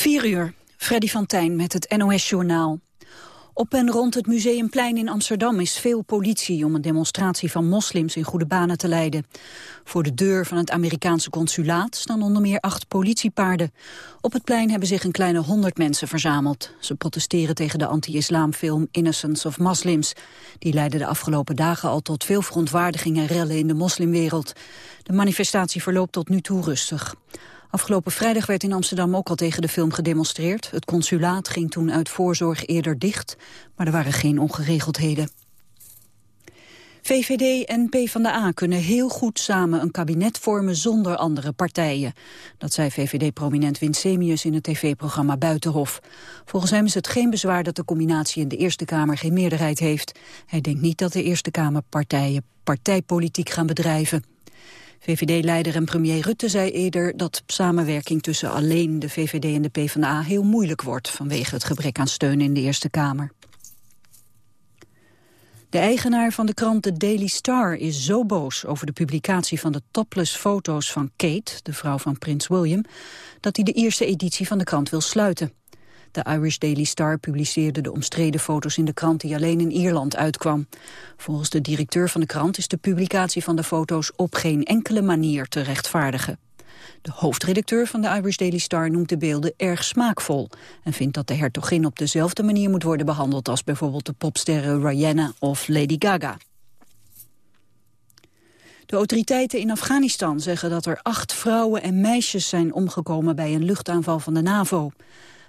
4 uur, Freddy van Tijn met het NOS-journaal. Op en rond het Museumplein in Amsterdam is veel politie om een demonstratie van moslims in goede banen te leiden. Voor de deur van het Amerikaanse consulaat staan onder meer acht politiepaarden. Op het plein hebben zich een kleine honderd mensen verzameld. Ze protesteren tegen de anti-islamfilm Innocence of Muslims. Die leidde de afgelopen dagen al tot veel verontwaardiging en rellen in de moslimwereld. De manifestatie verloopt tot nu toe rustig. Afgelopen vrijdag werd in Amsterdam ook al tegen de film gedemonstreerd. Het consulaat ging toen uit voorzorg eerder dicht, maar er waren geen ongeregeldheden. VVD en PvdA kunnen heel goed samen een kabinet vormen zonder andere partijen. Dat zei VVD-prominent Winsemius in het tv-programma Buitenhof. Volgens hem is het geen bezwaar dat de combinatie in de Eerste Kamer geen meerderheid heeft. Hij denkt niet dat de Eerste Kamerpartijen partijpolitiek gaan bedrijven. VVD-leider en premier Rutte zei eerder dat samenwerking tussen alleen de VVD en de PvdA heel moeilijk wordt vanwege het gebrek aan steun in de Eerste Kamer. De eigenaar van de krant The Daily Star is zo boos over de publicatie van de topless foto's van Kate, de vrouw van prins William, dat hij de eerste editie van de krant wil sluiten. De Irish Daily Star publiceerde de omstreden foto's in de krant die alleen in Ierland uitkwam. Volgens de directeur van de krant is de publicatie van de foto's op geen enkele manier te rechtvaardigen. De hoofdredacteur van de Irish Daily Star noemt de beelden erg smaakvol... en vindt dat de hertogin op dezelfde manier moet worden behandeld... als bijvoorbeeld de popsterren Rihanna of Lady Gaga. De autoriteiten in Afghanistan zeggen dat er acht vrouwen en meisjes zijn omgekomen bij een luchtaanval van de NAVO.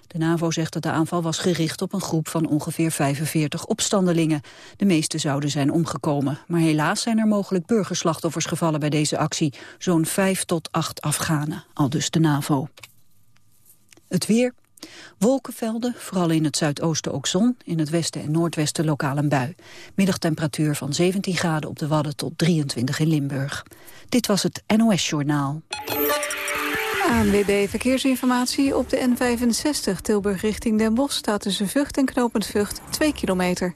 De NAVO zegt dat de aanval was gericht op een groep van ongeveer 45 opstandelingen. De meeste zouden zijn omgekomen. Maar helaas zijn er mogelijk burgerslachtoffers gevallen bij deze actie. Zo'n 5 tot 8 Afghanen, al dus de NAVO. Het weer. Wolkenvelden, vooral in het zuidoosten ook zon. In het westen en noordwesten lokaal een bui. Middagtemperatuur van 17 graden op de Wadden tot 23 in Limburg. Dit was het NOS Journaal. ANWB Verkeersinformatie op de N65 Tilburg richting Den Bosch... staat tussen Vught en Knopend Vught 2 kilometer.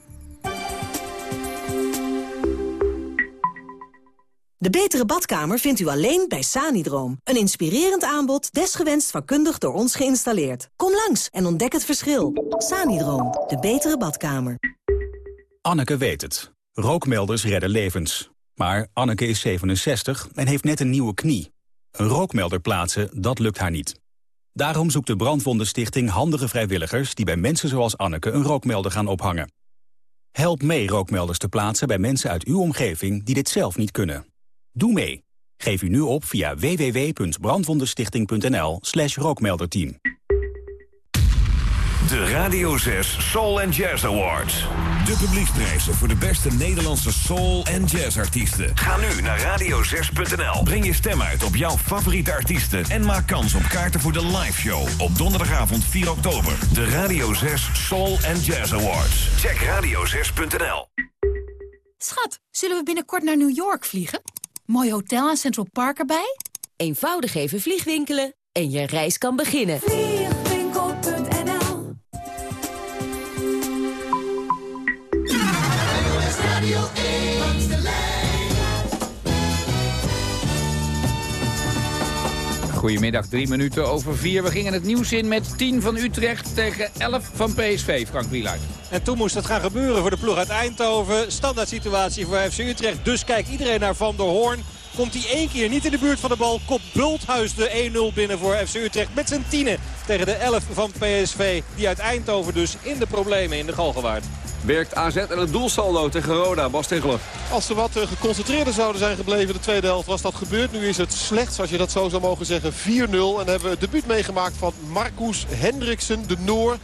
De betere badkamer vindt u alleen bij Sanidroom. Een inspirerend aanbod, desgewenst vakkundig door ons geïnstalleerd. Kom langs en ontdek het verschil. Sanidroom, de betere badkamer. Anneke weet het. Rookmelders redden levens. Maar Anneke is 67 en heeft net een nieuwe knie. Een rookmelder plaatsen, dat lukt haar niet. Daarom zoekt de Brandwondenstichting handige vrijwilligers... die bij mensen zoals Anneke een rookmelder gaan ophangen. Help mee rookmelders te plaatsen bij mensen uit uw omgeving... die dit zelf niet kunnen. Doe mee. Geef u nu op via www.brandwondenstichting.nl slash rookmelderteam. De Radio 6 Soul and Jazz Awards. De publieksprijzen voor de beste Nederlandse soul- en jazzartiesten. Ga nu naar radio6.nl. Breng je stem uit op jouw favoriete artiesten... en maak kans op kaarten voor de live show op donderdagavond 4 oktober. De Radio 6 Soul and Jazz Awards. Check radio6.nl. Schat, zullen we binnenkort naar New York vliegen? Mooi hotel en Central Park erbij? Eenvoudig even vliegwinkelen en je reis kan beginnen. Goedemiddag, drie minuten over vier. We gingen het nieuws in met 10 van Utrecht tegen 11 van PSV. Frank Wieluid. En toen moest het gaan gebeuren voor de ploeg uit Eindhoven. Standaard situatie voor FC Utrecht. Dus kijkt iedereen naar Van der Hoorn. Komt hij één keer niet in de buurt van de bal. Kop Bulthuis de 1-0 binnen voor FC Utrecht. Met zijn tienen tegen de 11 van PSV. Die uit Eindhoven dus in de problemen in de Galgenwaard. Werkt AZ en het doelsaldo tegen Roda, Bas. Als ze wat eh, geconcentreerder zouden zijn gebleven de tweede helft was dat gebeurd. Nu is het slechts, als je dat zo zou mogen zeggen, 4-0. En hebben we het debuut meegemaakt van Marcus Hendriksen, de Noor.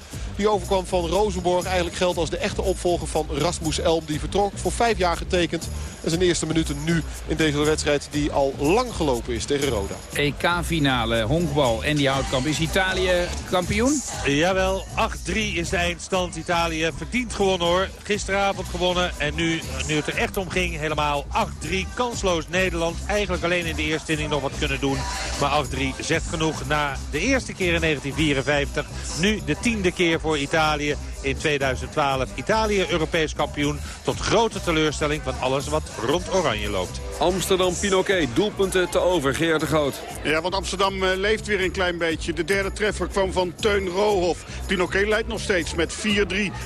Die overkwam van Rosenborg. Eigenlijk geldt als de echte opvolger van Rasmus Elm. Die vertrok voor vijf jaar getekend. En zijn eerste minuten nu in deze wedstrijd die al lang gelopen is tegen Roda. EK-finale, honkbal en die houtkamp. Is Italië kampioen? Jawel, 8-3 is de eindstand. Italië verdient gewonnen hoor. Gisteravond gewonnen en nu, nu het er echt om ging, helemaal 8-3. Kansloos Nederland. Eigenlijk alleen in de eerste inning nog wat kunnen doen. Maar 8-3 zegt genoeg na de eerste keer in 1954. Nu de tiende keer voor Italië. In 2012 Italië Europees kampioen. Tot grote teleurstelling van alles wat rond Oranje loopt. Amsterdam Pinoquet, doelpunten te over. Geert de Groot. Ja, want Amsterdam eh, leeft weer een klein beetje. De derde treffer kwam van Teun Rohoff. Pinoquet leidt nog steeds met 4-3.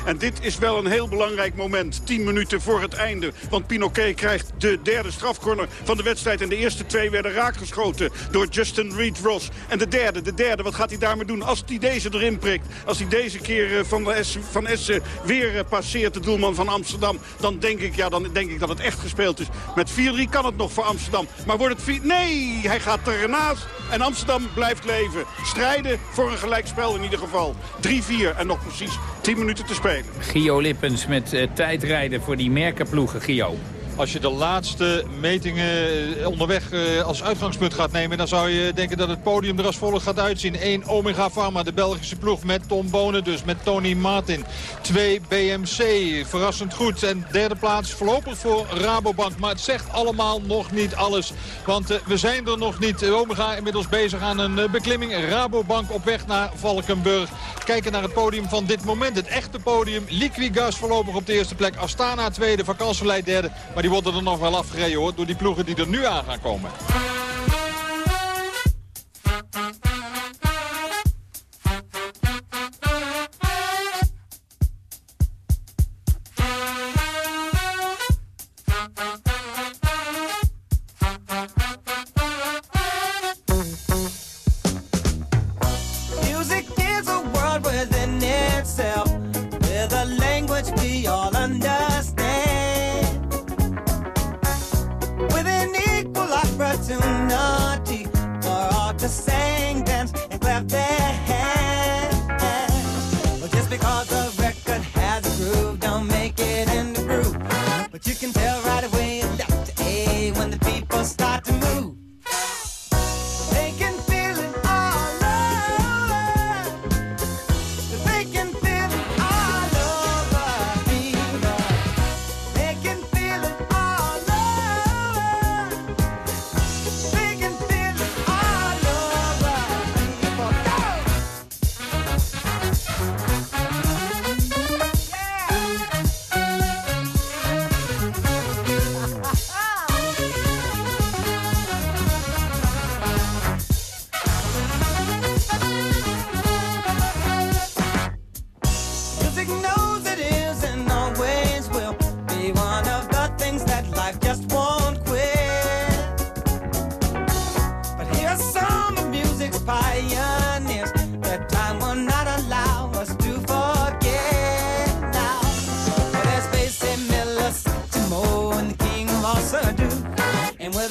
En dit is wel een heel belangrijk moment. 10 minuten voor het einde. Want Pinoquet krijgt de derde strafcorner van de wedstrijd. En de eerste twee werden raakgeschoten door Justin Reed-Ross. En de derde, de derde, wat gaat hij daarmee doen? Als hij deze erin prikt, als hij deze keer eh, van, de S, van Essen weer eh, passeert, de doelman van Amsterdam... dan denk ik, ja, dan denk ik dat het echt gespeeld is. Met 4-3 kan het nog voor Amsterdam. Maar wordt het 4... Nee, hij gaat ernaast. En Amsterdam blijft leven. Strijden voor een gelijkspel in ieder geval. 3-4 en nog precies 10 minuten te spelen. Gio Lippens met uh, tijdrijden voor die merkenploegen, Gio. Als je de laatste metingen eh, onderweg eh, als uitgangspunt gaat nemen... dan zou je denken dat het podium er als volgt gaat uitzien. 1 Omega Pharma, de Belgische ploeg met Tom Bonen dus, met Tony Martin. 2 BMC, verrassend goed. En derde plaats voorlopig voor Rabobank. Maar het zegt allemaal nog niet alles. Want uh, we zijn er nog niet. Omega inmiddels bezig aan een beklimming. Rabobank op weg naar Valkenburg. Kijken naar het podium van dit moment. Het echte podium. Liquigas voorlopig op de eerste plek. Astana tweede, Vakantieleid derde. Maar die worden er nog wel afgereden hoor, door die ploegen die er nu aan gaan komen.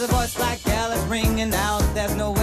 a voice like Gallup ringing out. There's no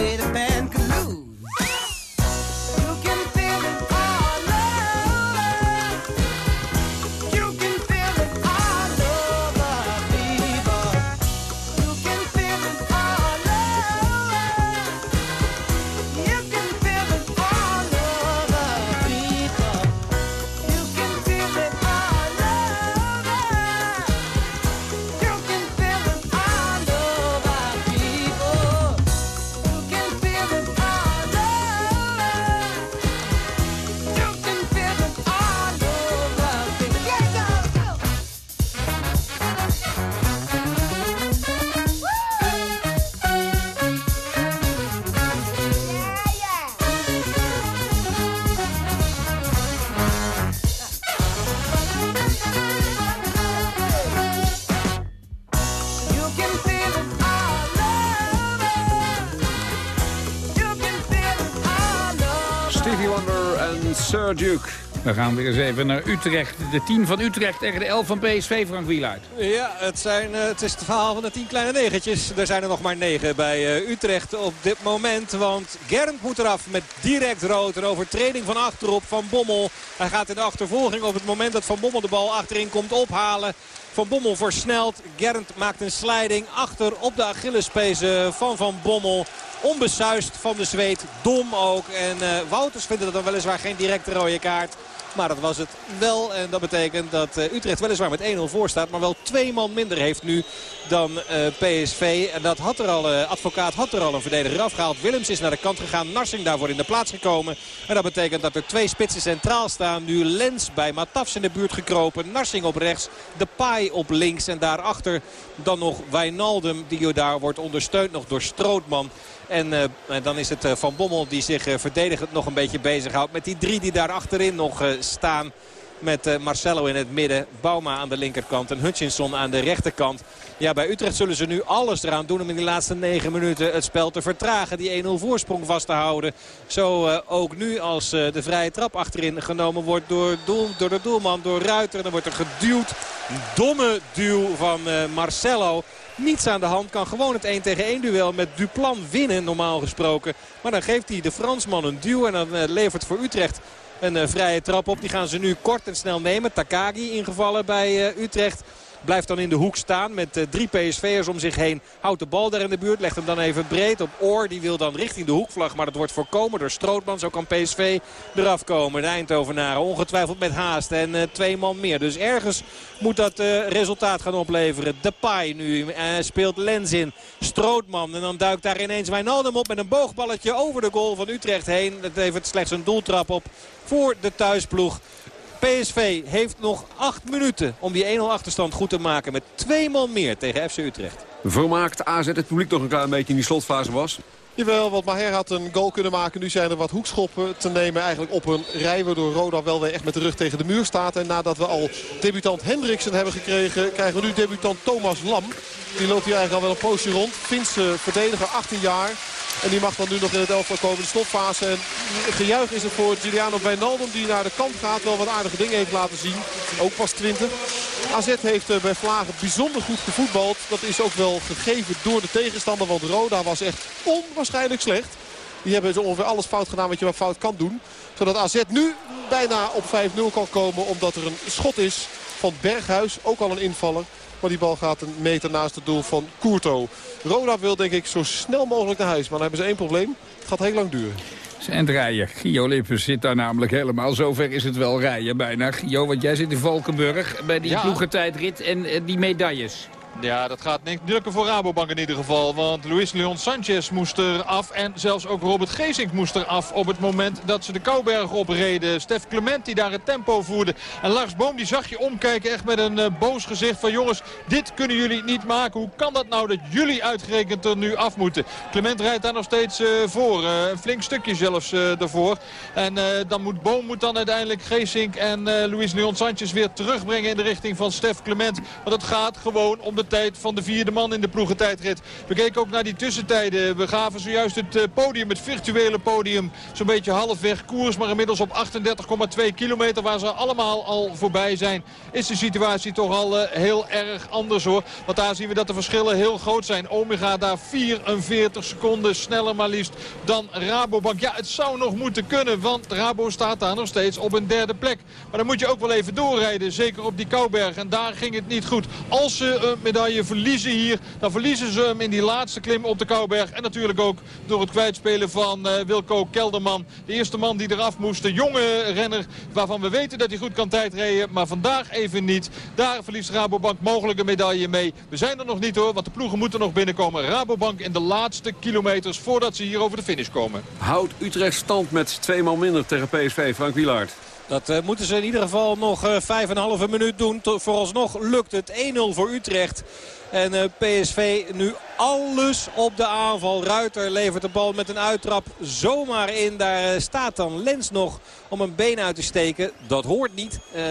Duke. We gaan weer eens even naar Utrecht. De 10 van Utrecht tegen de 11 van PSV, Frank Wieluid. Ja, het, zijn, uh, het is het verhaal van de 10 kleine negentjes. Er zijn er nog maar 9 bij uh, Utrecht op dit moment. Want Gernd moet eraf met direct rood. Een overtreding van achterop van Bommel. Hij gaat in de achtervolging op het moment dat Van Bommel de bal achterin komt ophalen. Van Bommel versnelt. Gernd maakt een sliding achter op de Achillespezen van Van Bommel. Onbesuist van de zweet. Dom ook. En uh, Wouters vindt dat dan weliswaar geen directe rode kaart. Maar dat was het wel. En dat betekent dat uh, Utrecht weliswaar met 1-0 voor staat. Maar wel twee man minder heeft nu dan uh, PSV. En dat had er al, advocaat had er al een verdediger afgehaald. Willems is naar de kant gegaan. Narsing daarvoor in de plaats gekomen. En dat betekent dat er twee spitsen centraal staan. Nu Lens bij Matafs in de buurt gekropen. Narsing op rechts. De Pai op links. En daarachter dan nog Wijnaldum. Die daar wordt ondersteund nog door Strootman. En uh, dan is het uh, Van Bommel die zich uh, verdedigend nog een beetje bezighoudt. Met die drie die daar achterin nog staan. Met Marcelo in het midden. Bauma aan de linkerkant. En Hutchinson aan de rechterkant. Ja, bij Utrecht zullen ze nu alles eraan doen om in de laatste negen minuten het spel te vertragen. Die 1-0 voorsprong vast te houden. Zo ook nu als de vrije trap achterin genomen wordt door, door de doelman, door Ruiter. Dan wordt er geduwd. Domme duw van Marcelo. Niets aan de hand. Kan gewoon het 1 tegen 1 duel met Duplan winnen normaal gesproken. Maar dan geeft hij de Fransman een duw. En dan levert voor Utrecht een vrije trap op. Die gaan ze nu kort en snel nemen. Takagi ingevallen bij Utrecht. Blijft dan in de hoek staan met uh, drie PSV'ers om zich heen. Houdt de bal daar in de buurt. Legt hem dan even breed op Oor. Die wil dan richting de hoekvlag. Maar dat wordt voorkomen door Strootman. Zo kan PSV eraf komen. De Eindhovenaren ongetwijfeld met haast. En uh, twee man meer. Dus ergens moet dat uh, resultaat gaan opleveren. Depay nu speelt Lens in. Strootman. En dan duikt daar ineens Wijnaldum op met een boogballetje over de goal van Utrecht heen. Dat levert slechts een doeltrap op voor de thuisploeg. PSV heeft nog acht minuten om die 1-0 achterstand goed te maken. Met twee man meer tegen FC Utrecht. Vermaakt AZ het publiek nog een klein beetje in die slotfase was? Jawel, want Maher had een goal kunnen maken. Nu zijn er wat hoekschoppen te nemen eigenlijk op een rij. Waardoor Roda wel weer echt met de rug tegen de muur staat. En nadat we al debutant Hendriksen hebben gekregen... krijgen we nu debutant Thomas Lam. Die loopt hier eigenlijk al wel een poosje rond. Finse verdediger, 18 jaar. En die mag dan nu nog in het elftal komen. De slotfase. En gejuich is het voor Giuliano Wijnaldum. Die naar de kant gaat. Wel wat aardige dingen heeft laten zien. Ook pas 20. AZ heeft eh, bij Vlagen bijzonder goed gevoetbald. Dat is ook wel gegeven door de tegenstander. Want Roda was echt onwaarschijnlijk slecht. Die hebben zo ongeveer alles fout gedaan wat je maar fout kan doen. Zodat AZ nu bijna op 5-0 kan komen. Omdat er een schot is van Berghuis. Ook al een invaller. Maar die bal gaat een meter naast het doel van Courto. Roda wil denk ik zo snel mogelijk naar huis. Maar dan hebben ze één probleem. Het gaat heel lang duren. En rijden. Gio Lippens zit daar namelijk helemaal. Zover is het wel rijden bijna. Gio, want jij zit in Valkenburg bij die ja. ploegentijdrit en uh, die medailles. Ja, dat gaat niet lukken voor Rabobank in ieder geval. Want Luis Leon Sanchez moest er af. En zelfs ook Robert Geesink moest er af op het moment dat ze de Kouberg opreden. Stef Clement die daar het tempo voerde. En Lars Boom die zag je omkijken echt met een uh, boos gezicht van jongens, dit kunnen jullie niet maken. Hoe kan dat nou dat jullie uitgerekend er nu af moeten? Clement rijdt daar nog steeds uh, voor. Uh, een flink stukje zelfs daarvoor. En dan moet Boom moet dan uiteindelijk Geesink en Luis Leon Sanchez weer terugbrengen in de richting van Stef Clement. Want het gaat gewoon om de tijd van de vierde man in de ploegentijdrit. We keken ook naar die tussentijden. We gaven zojuist het eh, podium, het virtuele podium, zo'n beetje halfweg koers. Maar inmiddels op 38,2 kilometer waar ze allemaal al voorbij zijn. Is de situatie toch al uh, heel erg anders hoor. Want daar zien we dat de verschillen heel groot zijn. Omega daar 44 seconden sneller maar liefst dan Rabobank. Ja, het zou nog moeten kunnen, want Rabo staat daar nog steeds op een derde plek. Maar dan moet je ook wel even doorrijden, zeker op die Kouberg. En daar ging het niet goed. Als ze uh, medaille verliezen hier. Dan verliezen ze hem in die laatste klim op de Kouberg. En natuurlijk ook door het kwijtspelen van uh, Wilco Kelderman. De eerste man die eraf moest. De jonge renner waarvan we weten dat hij goed kan tijdrijden. Maar vandaag even niet. Daar verliest Rabobank mogelijk een medaille mee. We zijn er nog niet hoor, want de ploegen moeten nog binnenkomen. Rabobank in de laatste kilometers voordat ze hier over de finish komen. Houdt Utrecht stand met twee man minder tegen PSV. Frank Wielaert. Dat uh, moeten ze in ieder geval nog uh, vijf en een halve minuut doen. Vooralsnog lukt het 1-0 voor Utrecht. En uh, PSV nu alles op de aanval. Ruiter levert de bal met een uittrap zomaar in. Daar staat dan Lens nog om een been uit te steken. Dat hoort niet. Uh,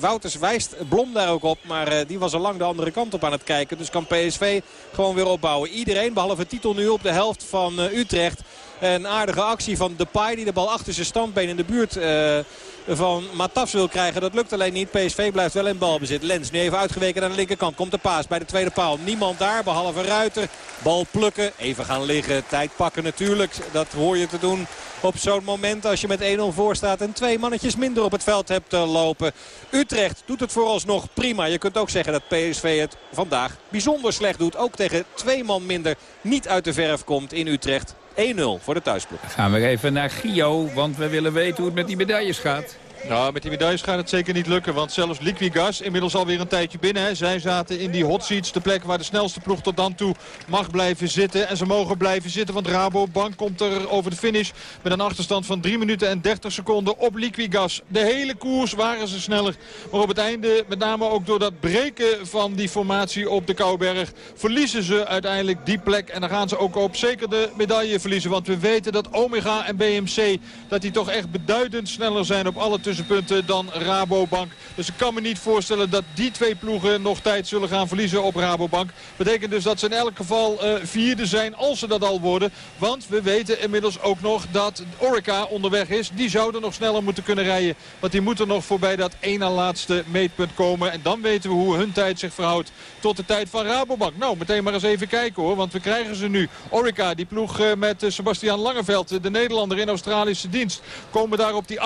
Wouters wijst Blom daar ook op. Maar die was al lang de andere kant op aan het kijken. Dus kan PSV gewoon weer opbouwen. Iedereen behalve titel nu op de helft van Utrecht. Een aardige actie van Depay die de bal achter zijn standbeen in de buurt van Matafs wil krijgen. Dat lukt alleen niet. PSV blijft wel in balbezit. Lens nu even uitgeweken aan de linkerkant. Komt de paas bij de tweede paal. Niemand daar behalve Ruiter. Bal plukken. Even gaan liggen. Tijd pakken natuurlijk. Dat hoor je te doen op zo'n moment als je met 1-0 voor staat. En twee mannetjes minder op het veld hebt lopen. Utrecht doet het vooralsnog prima. Je kunt ook zeggen dat PSV het vandaag bijzonder slecht doet. Ook tegen twee man minder niet uit de verf komt in Utrecht. 1-0 voor de thuisploeg. gaan we even naar Gio, want we willen weten hoe het met die medailles gaat. Nou, met die medailles gaat het zeker niet lukken. Want zelfs Liquigas, inmiddels alweer een tijdje binnen. Hè. Zij zaten in die hot seats, de plek waar de snelste ploeg tot dan toe mag blijven zitten. En ze mogen blijven zitten, want Rabobank komt er over de finish... met een achterstand van 3 minuten en 30 seconden op Liquigas. De hele koers waren ze sneller. Maar op het einde, met name ook door dat breken van die formatie op de Kouberg... verliezen ze uiteindelijk die plek. En dan gaan ze ook op zeker de medaille verliezen. Want we weten dat Omega en BMC... dat die toch echt beduidend sneller zijn op alle dan Rabobank. Dus ik kan me niet voorstellen dat die twee ploegen nog tijd zullen gaan verliezen op Rabobank. Betekent dus dat ze in elk geval uh, vierde zijn als ze dat al worden. Want we weten inmiddels ook nog dat Orica onderweg is. Die zouden nog sneller moeten kunnen rijden. Want die moeten nog voorbij dat ene laatste meetpunt komen. En dan weten we hoe hun tijd zich verhoudt tot de tijd van Rabobank. Nou, meteen maar eens even kijken hoor. Want we krijgen ze nu. Orica, die ploeg uh, met uh, Sebastian Langeveld, de Nederlander in Australische dienst. Komen daar op die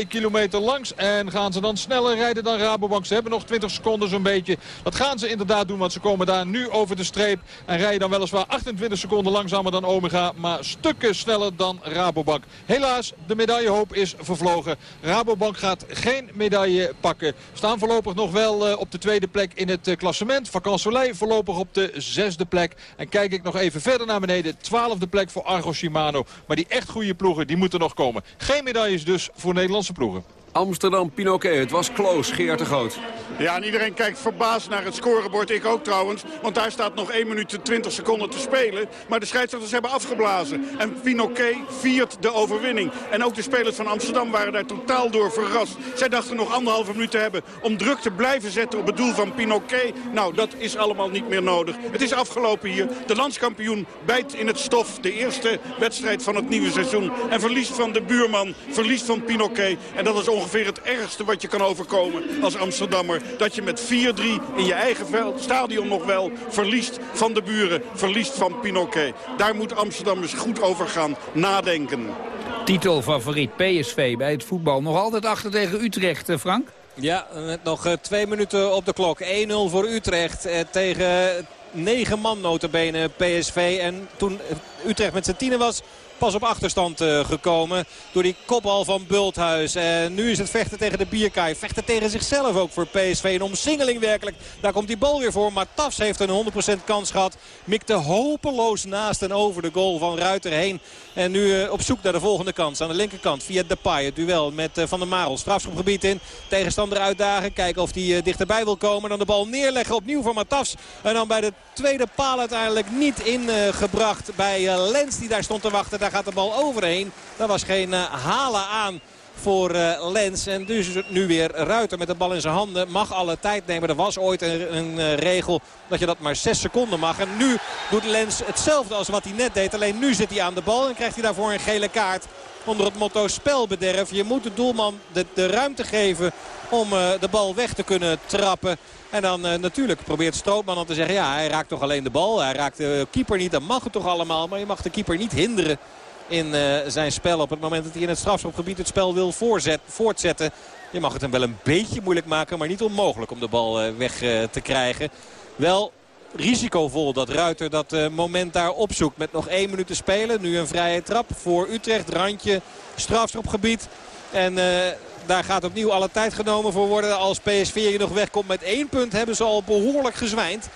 38,2 kilometer langs. En gaan ze dan sneller rijden dan Rabobank. Ze hebben nog 20 seconden zo'n beetje. Dat gaan ze inderdaad doen, want ze komen daar nu over de streep. En rijden dan weliswaar 28 seconden langzamer dan Omega. Maar stukken sneller dan Rabobank. Helaas, de medaillehoop is vervlogen. Rabobank gaat geen medaille pakken. Staan voorlopig nog wel uh, op de tweede plek in het uh, klassement. Vacan Soleil voorlopig op de zesde plek. En kijk ik nog even verder naar beneden. Twaalfde plek voor Argo Shimano. Maar die echt goede ploegen, die moeten nog komen. Geen medailles dus voor Nederlandse ploegen. Amsterdam Pinoquet. Het was close, Geert de Groot. Ja, en iedereen kijkt verbaasd naar het scorebord. Ik ook trouwens, want daar staat nog 1 minuut en 20 seconden te spelen. Maar de scheidsrechters hebben afgeblazen. En Pinoquet viert de overwinning. En ook de spelers van Amsterdam waren daar totaal door verrast. Zij dachten nog anderhalve minuut te hebben om druk te blijven zetten op het doel van Pinoquet. Nou, dat is allemaal niet meer nodig. Het is afgelopen hier. De landskampioen bijt in het stof. De eerste wedstrijd van het nieuwe seizoen. En verliest van de buurman, verliest van Pinoquet. En dat is ongeveer ongeveer het ergste wat je kan overkomen als Amsterdammer. Dat je met 4-3 in je eigen veld, stadion nog wel, verliest van de buren. Verliest van Pinoquet. Daar moet Amsterdam eens goed over gaan nadenken. Titelfavoriet PSV bij het voetbal. Nog altijd achter tegen Utrecht, eh, Frank? Ja, met nog eh, twee minuten op de klok. 1-0 voor Utrecht eh, tegen negen man notabene PSV. En toen Utrecht met z'n tienen was, pas op achterstand uh, gekomen door die kopbal van Bulthuis. En nu is het vechten tegen de Bierkaai. Vechten tegen zichzelf ook voor PSV. Een omsingeling werkelijk. Daar komt die bal weer voor. Maar Tafs heeft een 100% kans gehad. Mikte hopeloos naast en over de goal van Ruiter heen. En nu uh, op zoek naar de volgende kans. Aan de linkerkant via Depay. Het duel met uh, Van der Marel. Strafschopgebied in. Tegenstander uitdagen. Kijken of hij dichterbij wil komen. Dan de bal neerleggen opnieuw voor Matafs. En dan bij de tweede paal uiteindelijk niet ingebracht bij Lens die daar stond te wachten. Daar gaat de bal overheen. Daar was geen uh, halen aan voor uh, Lens. En dus nu weer Ruiter met de bal in zijn handen. Mag alle tijd nemen. Er was ooit een, een uh, regel dat je dat maar 6 seconden mag. En nu doet Lens hetzelfde als wat hij net deed. Alleen nu zit hij aan de bal en krijgt hij daarvoor een gele kaart. Onder het motto spelbederf. Je moet de doelman de, de ruimte geven om de bal weg te kunnen trappen. En dan natuurlijk probeert Strootman dan te zeggen... ja, hij raakt toch alleen de bal. Hij raakt de keeper niet. Dat mag het toch allemaal. Maar je mag de keeper niet hinderen in uh, zijn spel op het moment dat hij in het strafschopgebied het spel wil voortzetten. Je mag het hem wel een beetje moeilijk maken, maar niet onmogelijk om de bal uh, weg uh, te krijgen. Wel risicovol dat Ruiter dat moment daar opzoekt met nog één minuut te spelen. Nu een vrije trap voor Utrecht, randje strafschopgebied. En daar gaat opnieuw alle tijd genomen voor worden. Als PSV hier nog wegkomt met één punt hebben ze al behoorlijk gezwijnd.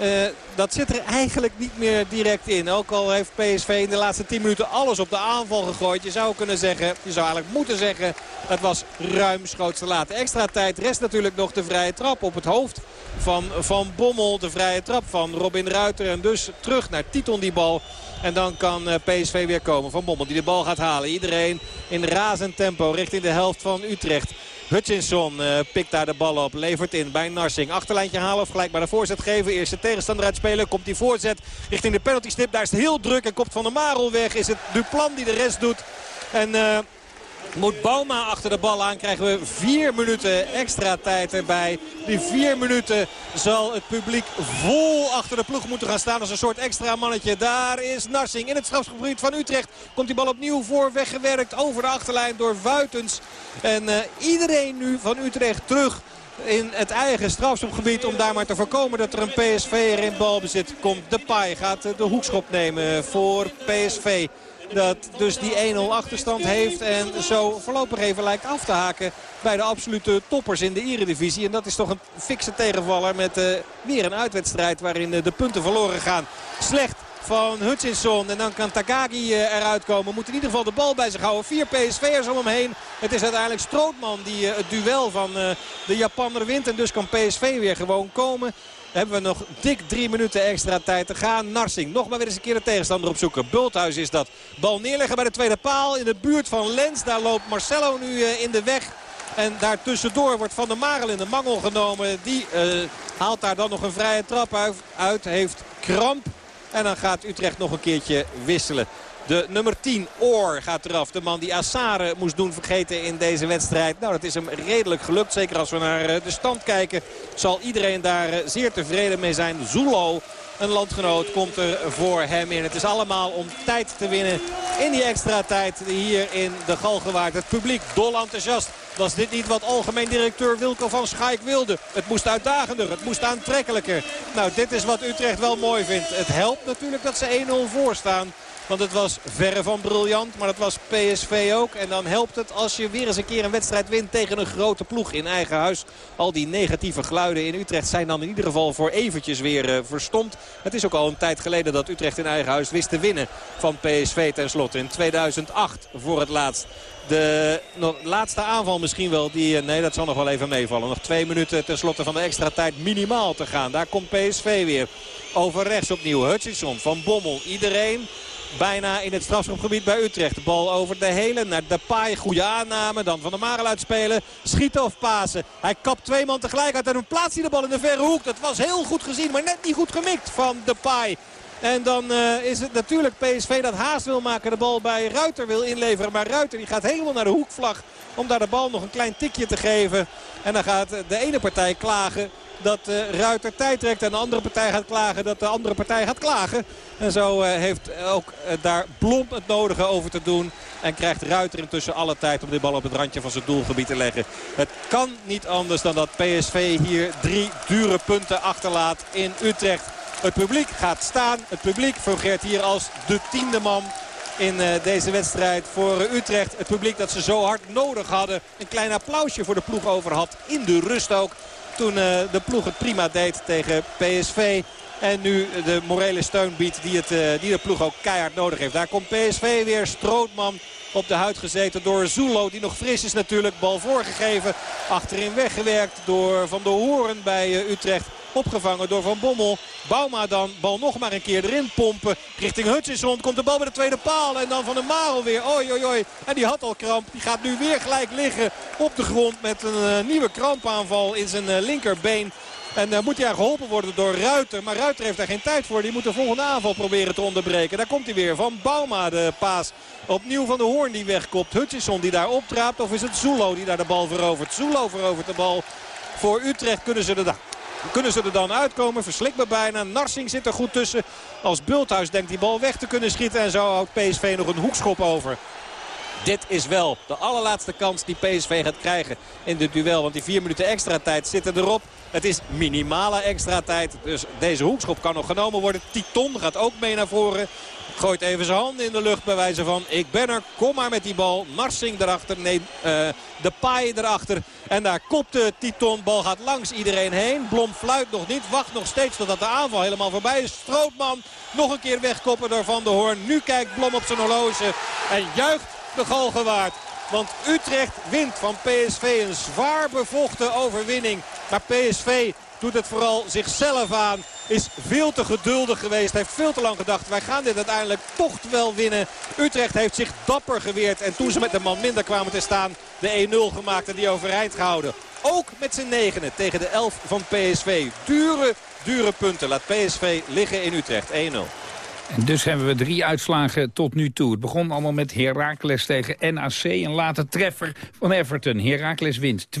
Uh, dat zit er eigenlijk niet meer direct in. Ook al heeft PSV in de laatste 10 minuten alles op de aanval gegooid. Je zou kunnen zeggen, je zou eigenlijk moeten zeggen... het was ruim schootste laat. Extra tijd rest natuurlijk nog de vrije trap op het hoofd van Van Bommel. De vrije trap van Robin Ruiter. En dus terug naar Titon die bal. En dan kan eh, PSV weer komen. Van Bommel die de bal gaat halen. Iedereen in razend tempo richting de helft van Utrecht. Hutchinson uh, pikt daar de bal op. Levert in bij Narsing. Achterlijntje halen of gelijk maar de voorzet geven. Eerste tegenstander uitspelen. Komt die voorzet richting de penalty stip. Daar is het heel druk en komt Van der Marel weg. Is het Duplan die de rest doet. En... Uh, moet Bauma achter de bal aan. Krijgen we vier minuten extra tijd erbij. Die vier minuten zal het publiek vol achter de ploeg moeten gaan staan. Als een soort extra mannetje. Daar is Narsing in het strafgebied van Utrecht. Komt die bal opnieuw voor. Weggewerkt over de achterlijn door Wuitens. En uh, iedereen nu van Utrecht terug in het eigen strafschopgebied. Om daar maar te voorkomen dat er een PSV er in balbezit komt. De Pai gaat de hoekschop nemen voor PSV. Dat dus die 1-0 achterstand heeft en zo voorlopig even lijkt af te haken bij de absolute toppers in de eredivisie. En dat is toch een fikse tegenvaller met uh, weer een uitwedstrijd waarin uh, de punten verloren gaan. Slecht van Hutchinson. En dan kan Takagi uh, eruit komen. Moet in ieder geval de bal bij zich houden. Vier PSV'ers om hem heen. Het is uiteindelijk Strootman die het duel van de Japanner wint. En dus kan PSV weer gewoon komen hebben we nog dik drie minuten extra tijd te gaan. Narsing nog maar weer eens een keer de tegenstander opzoeken. Bulthuis is dat. Bal neerleggen bij de tweede paal in de buurt van Lens. Daar loopt Marcelo nu eh, in de weg. En daartussendoor wordt Van der Marel in de mangel genomen. Die uh, haalt daar dan nog een vrije trap uit. Heeft kramp. En dan gaat Utrecht nog een keertje wisselen. De nummer 10, Oor, gaat eraf. De man die Assare moest doen vergeten in deze wedstrijd. Nou, dat is hem redelijk gelukt. Zeker als we naar eh, de stand kijken. Zal iedereen daar eh, zeer tevreden mee zijn. Zulo, een landgenoot, komt er voor hem in. Het is allemaal om tijd te winnen in die extra tijd hier in de Galgenwaard. Het publiek dol enthousiast. Was dit niet wat algemeen directeur Wilco van Schaik wilde? Het moest uitdagender, het moest aantrekkelijker. Nou, dit is wat Utrecht wel mooi vindt. Het helpt natuurlijk dat ze 1-0 voor staan. Want het was verre van briljant, maar dat was PSV ook. En dan helpt het als je weer eens een keer een wedstrijd wint tegen een grote ploeg in eigen huis. Al die negatieve geluiden in Utrecht zijn dan in ieder geval voor eventjes weer uh, verstomd. Het is ook al een tijd geleden dat Utrecht in eigen huis wist te winnen van PSV tenslotte. In 2008 voor het laatst. De laatste aanval misschien wel. Die, eh, nee, dat zal nog wel even meevallen. Nog twee minuten tenslotte van de extra tijd minimaal te gaan. Daar komt PSV weer. Over rechts opnieuw. Hutchinson van Bommel. Iedereen bijna in het strafschopgebied bij Utrecht. De bal over de hele naar Depay. Goede aanname. Dan Van der Marel uitspelen. Schieten of pasen. Hij kapt twee man tegelijk uit en dan plaatst hij de bal in de verre hoek. Dat was heel goed gezien, maar net niet goed gemikt van Depay. En dan uh, is het natuurlijk PSV dat haast wil maken. De bal bij Ruiter wil inleveren. Maar Ruiter die gaat helemaal naar de hoekvlag. Om daar de bal nog een klein tikje te geven. En dan gaat de ene partij klagen dat uh, Ruiter tijd trekt. En de andere partij gaat klagen dat de andere partij gaat klagen. En zo uh, heeft ook uh, daar Blom het nodige over te doen. En krijgt Ruiter intussen alle tijd om de bal op het randje van zijn doelgebied te leggen. Het kan niet anders dan dat PSV hier drie dure punten achterlaat in Utrecht. Het publiek gaat staan. Het publiek fungeert hier als de tiende man in deze wedstrijd voor Utrecht. Het publiek dat ze zo hard nodig hadden. Een klein applausje voor de ploeg over had. In de rust ook. Toen uh, de ploeg het prima deed tegen PSV. En nu de morele steun biedt die, het, die de ploeg ook keihard nodig heeft. Daar komt PSV weer. Strootman op de huid gezeten door Zulo. Die nog fris is natuurlijk. Bal voorgegeven. Achterin weggewerkt door Van der Hoorn bij Utrecht. Opgevangen door Van Bommel. Bouma dan. Bal nog maar een keer erin pompen. Richting Hutchinson. Komt de bal bij de tweede paal. En dan Van der Marel weer. Oi, oi, oi. En die had al kramp. Die gaat nu weer gelijk liggen op de grond. Met een uh, nieuwe krampaanval in zijn uh, linkerbeen. En uh, moet hij geholpen worden door Ruiter. Maar Ruiter heeft daar geen tijd voor. Die moet de volgende aanval proberen te onderbreken. Daar komt hij weer. Van Bauma de paas. Opnieuw van de Hoorn die wegkopt. Hutchison die daar optraapt. Of is het Zulo die daar de bal verovert? Zulo verovert de bal. Voor Utrecht kunnen ze de kunnen ze er dan uitkomen. Verslikbaar bijna. Narsing zit er goed tussen. Als Bulthuis denkt die bal weg te kunnen schieten. En zo houdt PSV nog een hoekschop over. Dit is wel de allerlaatste kans die PSV gaat krijgen in dit duel. Want die vier minuten extra tijd zitten erop. Het is minimale extra tijd. Dus deze hoekschop kan nog genomen worden. Titon gaat ook mee naar voren. Gooit even zijn handen in de lucht bij wijze van ik ben er. Kom maar met die bal. Narsing erachter. Nee, uh, de paai erachter. En daar kopt de Titon. Bal gaat langs iedereen heen. Blom fluit nog niet. Wacht nog steeds totdat de aanval helemaal voorbij is. Strootman nog een keer wegkoppen door Van der Hoorn. Nu kijkt Blom op zijn horloge. En juicht de Galgenwaard. Want Utrecht wint van PSV een zwaar bevochten overwinning. Maar PSV doet het vooral zichzelf aan. Is veel te geduldig geweest. Heeft veel te lang gedacht. Wij gaan dit uiteindelijk toch wel winnen. Utrecht heeft zich dapper geweerd. En toen ze met de man minder kwamen te staan. De 1-0 gemaakt en die overeind gehouden. Ook met zijn negenen tegen de 11 van PSV. Dure, dure punten. Laat PSV liggen in Utrecht. 1-0. En dus hebben we drie uitslagen tot nu toe. Het begon allemaal met Heracles tegen NAC. Een late treffer van Everton. Heracles wint 2-1.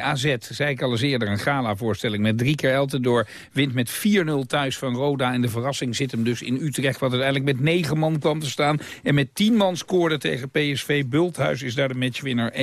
AZ, zei ik al eens eerder, een gala-voorstelling met drie keer Eltendoor. Wint met 4-0 thuis van Roda. En de verrassing zit hem dus in Utrecht, wat uiteindelijk met negen man kwam te staan. En met tien man scoorde tegen PSV. Bulthuis is daar de matchwinner 1-0.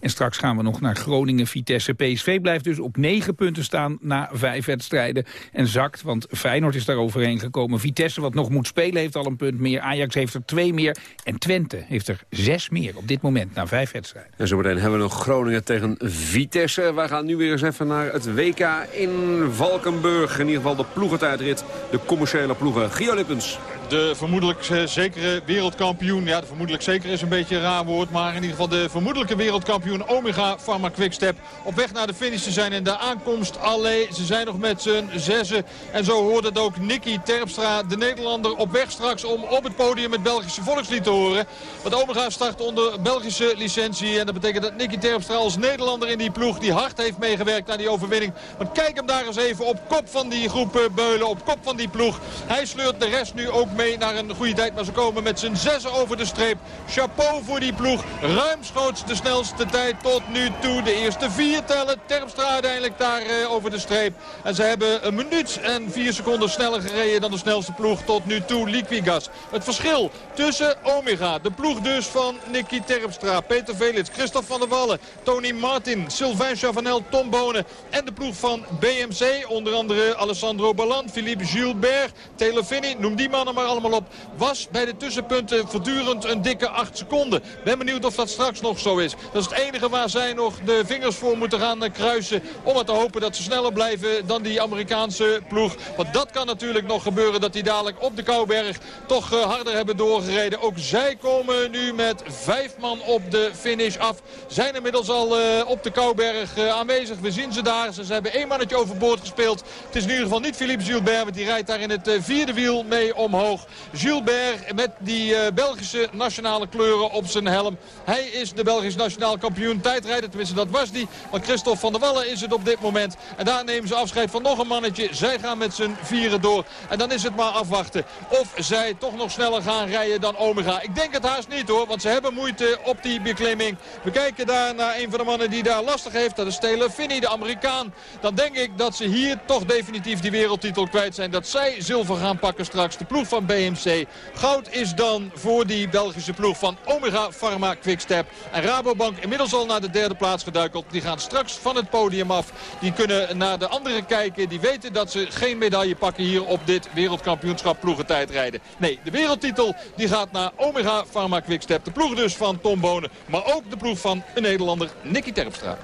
En straks gaan we nog naar Groningen-Vitesse. PSV blijft dus op negen punten staan na vijf wedstrijden. En zakt, want Feyenoord is daar overheen gekomen. Vitesse, wat nog moet spelen heeft al een punt meer. Ajax heeft er twee meer. En Twente heeft er zes meer op dit moment na vijf wedstrijden. En zometeen hebben we nog Groningen tegen Vitesse. Wij gaan nu weer eens even naar het WK in Valkenburg. In ieder geval de ploegentijdrit, de commerciële ploegen. Gio Lippens. De vermoedelijk eh, zekere wereldkampioen. Ja, de vermoedelijk zeker is een beetje een raar woord. Maar in ieder geval de vermoedelijke wereldkampioen Omega Pharma Quickstep. Op weg naar de finish. Ze zijn in de aankomst alleen. Ze zijn nog met z'n zessen. En zo hoort het ook Nicky Terpstra, de Nederlander, op weg straks om op het podium het Belgische volkslied te horen. Want Omega start onder Belgische licentie. En dat betekent dat Nicky Terpstra als Nederlander in die ploeg die hard heeft meegewerkt aan die overwinning. Want kijk hem daar eens even op kop van die groep eh, Beulen, op kop van die ploeg. Hij sleurt de rest nu ook mee naar een goede tijd. Maar ze komen met z'n zessen over de streep. Chapeau voor die ploeg. Ruimschoots de snelste tijd tot nu toe. De eerste vier tellen. Terpstra uiteindelijk daar uh, over de streep. En ze hebben een minuut en vier seconden sneller gereden dan de snelste ploeg tot nu toe. Liquigas. Het verschil tussen Omega, de ploeg dus van Nicky Terpstra, Peter Velits, Christophe van der Wallen, Tony Martin, Sylvain Chavanel, Tom Bonen en de ploeg van BMC. Onder andere Alessandro Ballan, Philippe Gilbert, Taylor Finney. Noem die mannen maar allemaal op. Was bij de tussenpunten voortdurend een dikke 8 seconden. Ben benieuwd of dat straks nog zo is. Dat is het enige waar zij nog de vingers voor moeten gaan kruisen. Om maar te hopen dat ze sneller blijven dan die Amerikaanse ploeg. Want dat kan natuurlijk nog gebeuren dat die dadelijk op de Kouberg toch uh, harder hebben doorgereden. Ook zij komen nu met vijf man op de finish af. Zijn inmiddels al uh, op de Kouberg aanwezig. We zien ze daar. Ze, hebben één mannetje overboord gespeeld. Het is in ieder geval niet Philippe Gilbert. Die rijdt daar in het vierde wiel mee omhoog. Gilbert met die Belgische nationale kleuren op zijn helm. Hij is de Belgisch nationaal kampioen tijdrijden. Tenminste, dat was die. Want Christophe van der Wallen is het op dit moment. En daar nemen ze afscheid van nog een mannetje. Zij gaan met z'n vieren door. En dan is het maar afwachten of zij toch nog sneller gaan rijden dan Omega. Ik denk het haast niet hoor, want ze hebben moeite op die beklimming. We kijken daar naar een van de mannen die daar lastig heeft. Dat is Taylor Finney, de Amerikaan. Dan denk ik dat ze hier toch definitief die wereldtitel kwijt zijn. Dat zij zilver gaan pakken straks. De ploeg van BMC. Goud is dan voor die Belgische ploeg van Omega Pharma Quickstep. En Rabobank inmiddels al naar de derde plaats geduikeld. Die gaan straks van het podium af. Die kunnen naar de anderen kijken. Die weten dat ze geen medaille pakken hier op dit wereldkampioenschap ploegentijdrijden. Nee, de wereldtitel die gaat naar Omega Pharma Quickstep. De ploeg dus van Tom Bonen. Maar ook de ploeg van een Nederlander, Nicky Terpstra.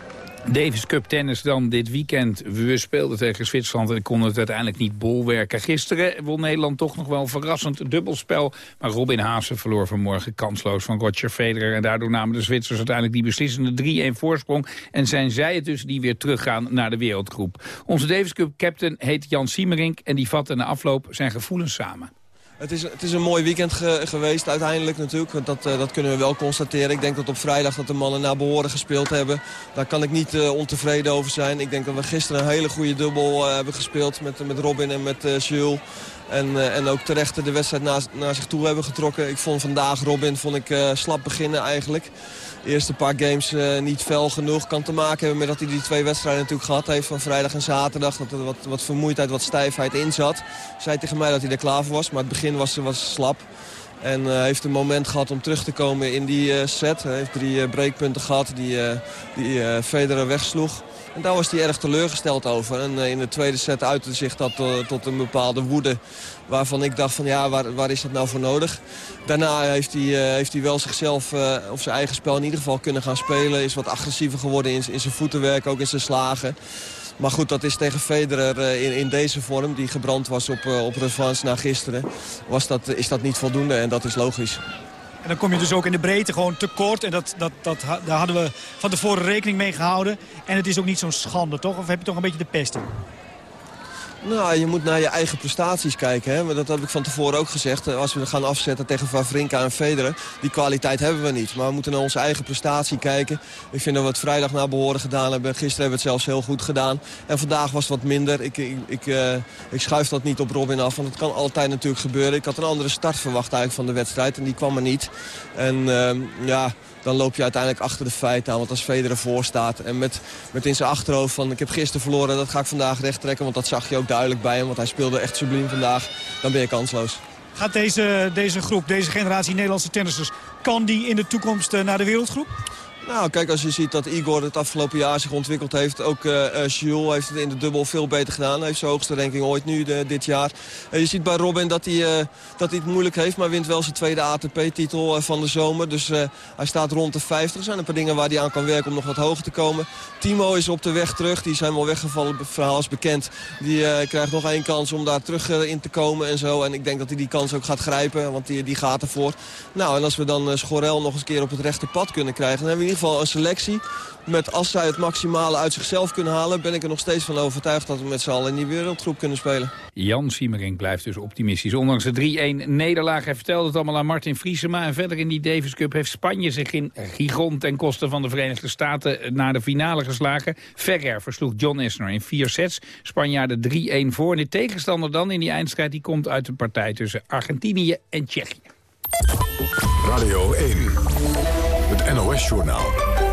Davis Cup tennis dan dit weekend. We speelden tegen Zwitserland en konden het uiteindelijk niet bolwerken. Gisteren won Nederland toch nog wel verrassend dubbelspel. Maar Robin Haase verloor vanmorgen kansloos van Roger Federer. En daardoor namen de Zwitsers uiteindelijk die beslissende 3-1 voorsprong. En zijn zij het dus die weer teruggaan naar de wereldgroep. Onze Davis Cup captain heet Jan Siemerink. En die vatte na afloop zijn gevoelens samen. Het is, het is een mooi weekend ge, geweest uiteindelijk natuurlijk. Dat, uh, dat kunnen we wel constateren. Ik denk dat op vrijdag dat de mannen naar behoren gespeeld hebben. Daar kan ik niet uh, ontevreden over zijn. Ik denk dat we gisteren een hele goede dubbel uh, hebben gespeeld met, met Robin en met Jules. En, en ook terecht de wedstrijd naar, naar zich toe hebben getrokken. Ik vond vandaag Robin vond ik, slap beginnen eigenlijk eerste paar games uh, niet fel genoeg. Kan te maken hebben met dat hij die twee wedstrijden natuurlijk gehad heeft van vrijdag en zaterdag. Dat er wat, wat vermoeidheid, wat stijfheid in zat. Zei tegen mij dat hij er klaar voor was, maar het begin was, was slap. En uh, heeft een moment gehad om terug te komen in die uh, set. Hij heeft drie breekpunten gehad die, die Federer wegsloeg. En daar was hij erg teleurgesteld over. En in de tweede set uitte zich dat tot een bepaalde woede waarvan ik dacht van ja, waar, waar is dat nou voor nodig? Daarna heeft hij, uh, heeft hij wel zichzelf of zijn eigen spel in ieder geval kunnen gaan spelen. Is wat agressiever geworden in, in zijn voetenwerk, ook in zijn slagen. Maar goed, dat is tegen Federer in, in deze vorm, die gebrand was op, op revanche na gisteren, was dat, is dat niet voldoende en dat is logisch. En dan kom je dus ook in de breedte gewoon tekort. En dat, dat, dat, daar hadden we van tevoren rekening mee gehouden. En het is ook niet zo'n schande, toch? Of heb je toch een beetje de pest in? Nou, je moet naar je eigen prestaties kijken. Hè? Maar dat heb ik van tevoren ook gezegd. Eh, als we gaan afzetten tegen Vavrinka en Federer... die kwaliteit hebben we niet. Maar we moeten naar onze eigen prestatie kijken. Ik vind dat we het vrijdag naar behoren gedaan hebben. Gisteren hebben we het zelfs heel goed gedaan. En vandaag was het wat minder. Ik, ik, ik, ik schuif dat niet op Robin af, want het kan altijd natuurlijk gebeuren. Ik had een andere start verwacht eigenlijk van de wedstrijd. En die kwam er niet. En uh, ja dan loop je uiteindelijk achter de feiten aan. Want als Federer voor staat en met, met in zijn achterhoofd van... ik heb gisteren verloren, dat ga ik vandaag recht trekken. Want dat zag je ook duidelijk bij hem, want hij speelde echt subliem vandaag. Dan ben je kansloos. Gaat deze, deze groep, deze generatie Nederlandse tennissers... kan die in de toekomst eh, naar de wereldgroep? Nou, kijk, als je ziet dat Igor het afgelopen jaar zich ontwikkeld heeft. Ook uh, Jules heeft het in de dubbel veel beter gedaan. Hij heeft zijn hoogste ranking ooit nu dit jaar. Uh, je ziet bij Robin dat hij, uh, dat hij het moeilijk heeft. Maar wint wel zijn tweede ATP-titel van de zomer. Dus hij staat rond de 50. Er zijn een paar dingen waar hij aan kan werken om nog wat hoger te komen. Timo is op de weg terug. Die zijn wel weggevallen. Het verhaal is bekend. Die krijgt nog één kans om daar terug in te komen en zo. En ik denk dat hij die kans ook gaat grijpen. Want die, die gaat ervoor. Nou, en als we dan Schorel nog eens een keer op het rechte pad kunnen krijgen... dan hebben we in geval een selectie met als zij het maximale uit zichzelf kunnen halen... ben ik er nog steeds van overtuigd dat we met z'n allen in die wereldgroep kunnen spelen. Jan Siemering blijft dus optimistisch. Ondanks de 3-1 nederlaag. Hij vertelde het allemaal aan Martin Vriesema. En verder in die Davis Cup heeft Spanje zich in Gigon... ten koste van de Verenigde Staten naar de finale geslagen. Ferrer versloeg John Isner in vier sets. Spanjaarden 3-1 voor. En de tegenstander dan in die eindstrijd... die komt uit de partij tussen Argentinië en Tsjechië. Radio 1, het NOS-journaal.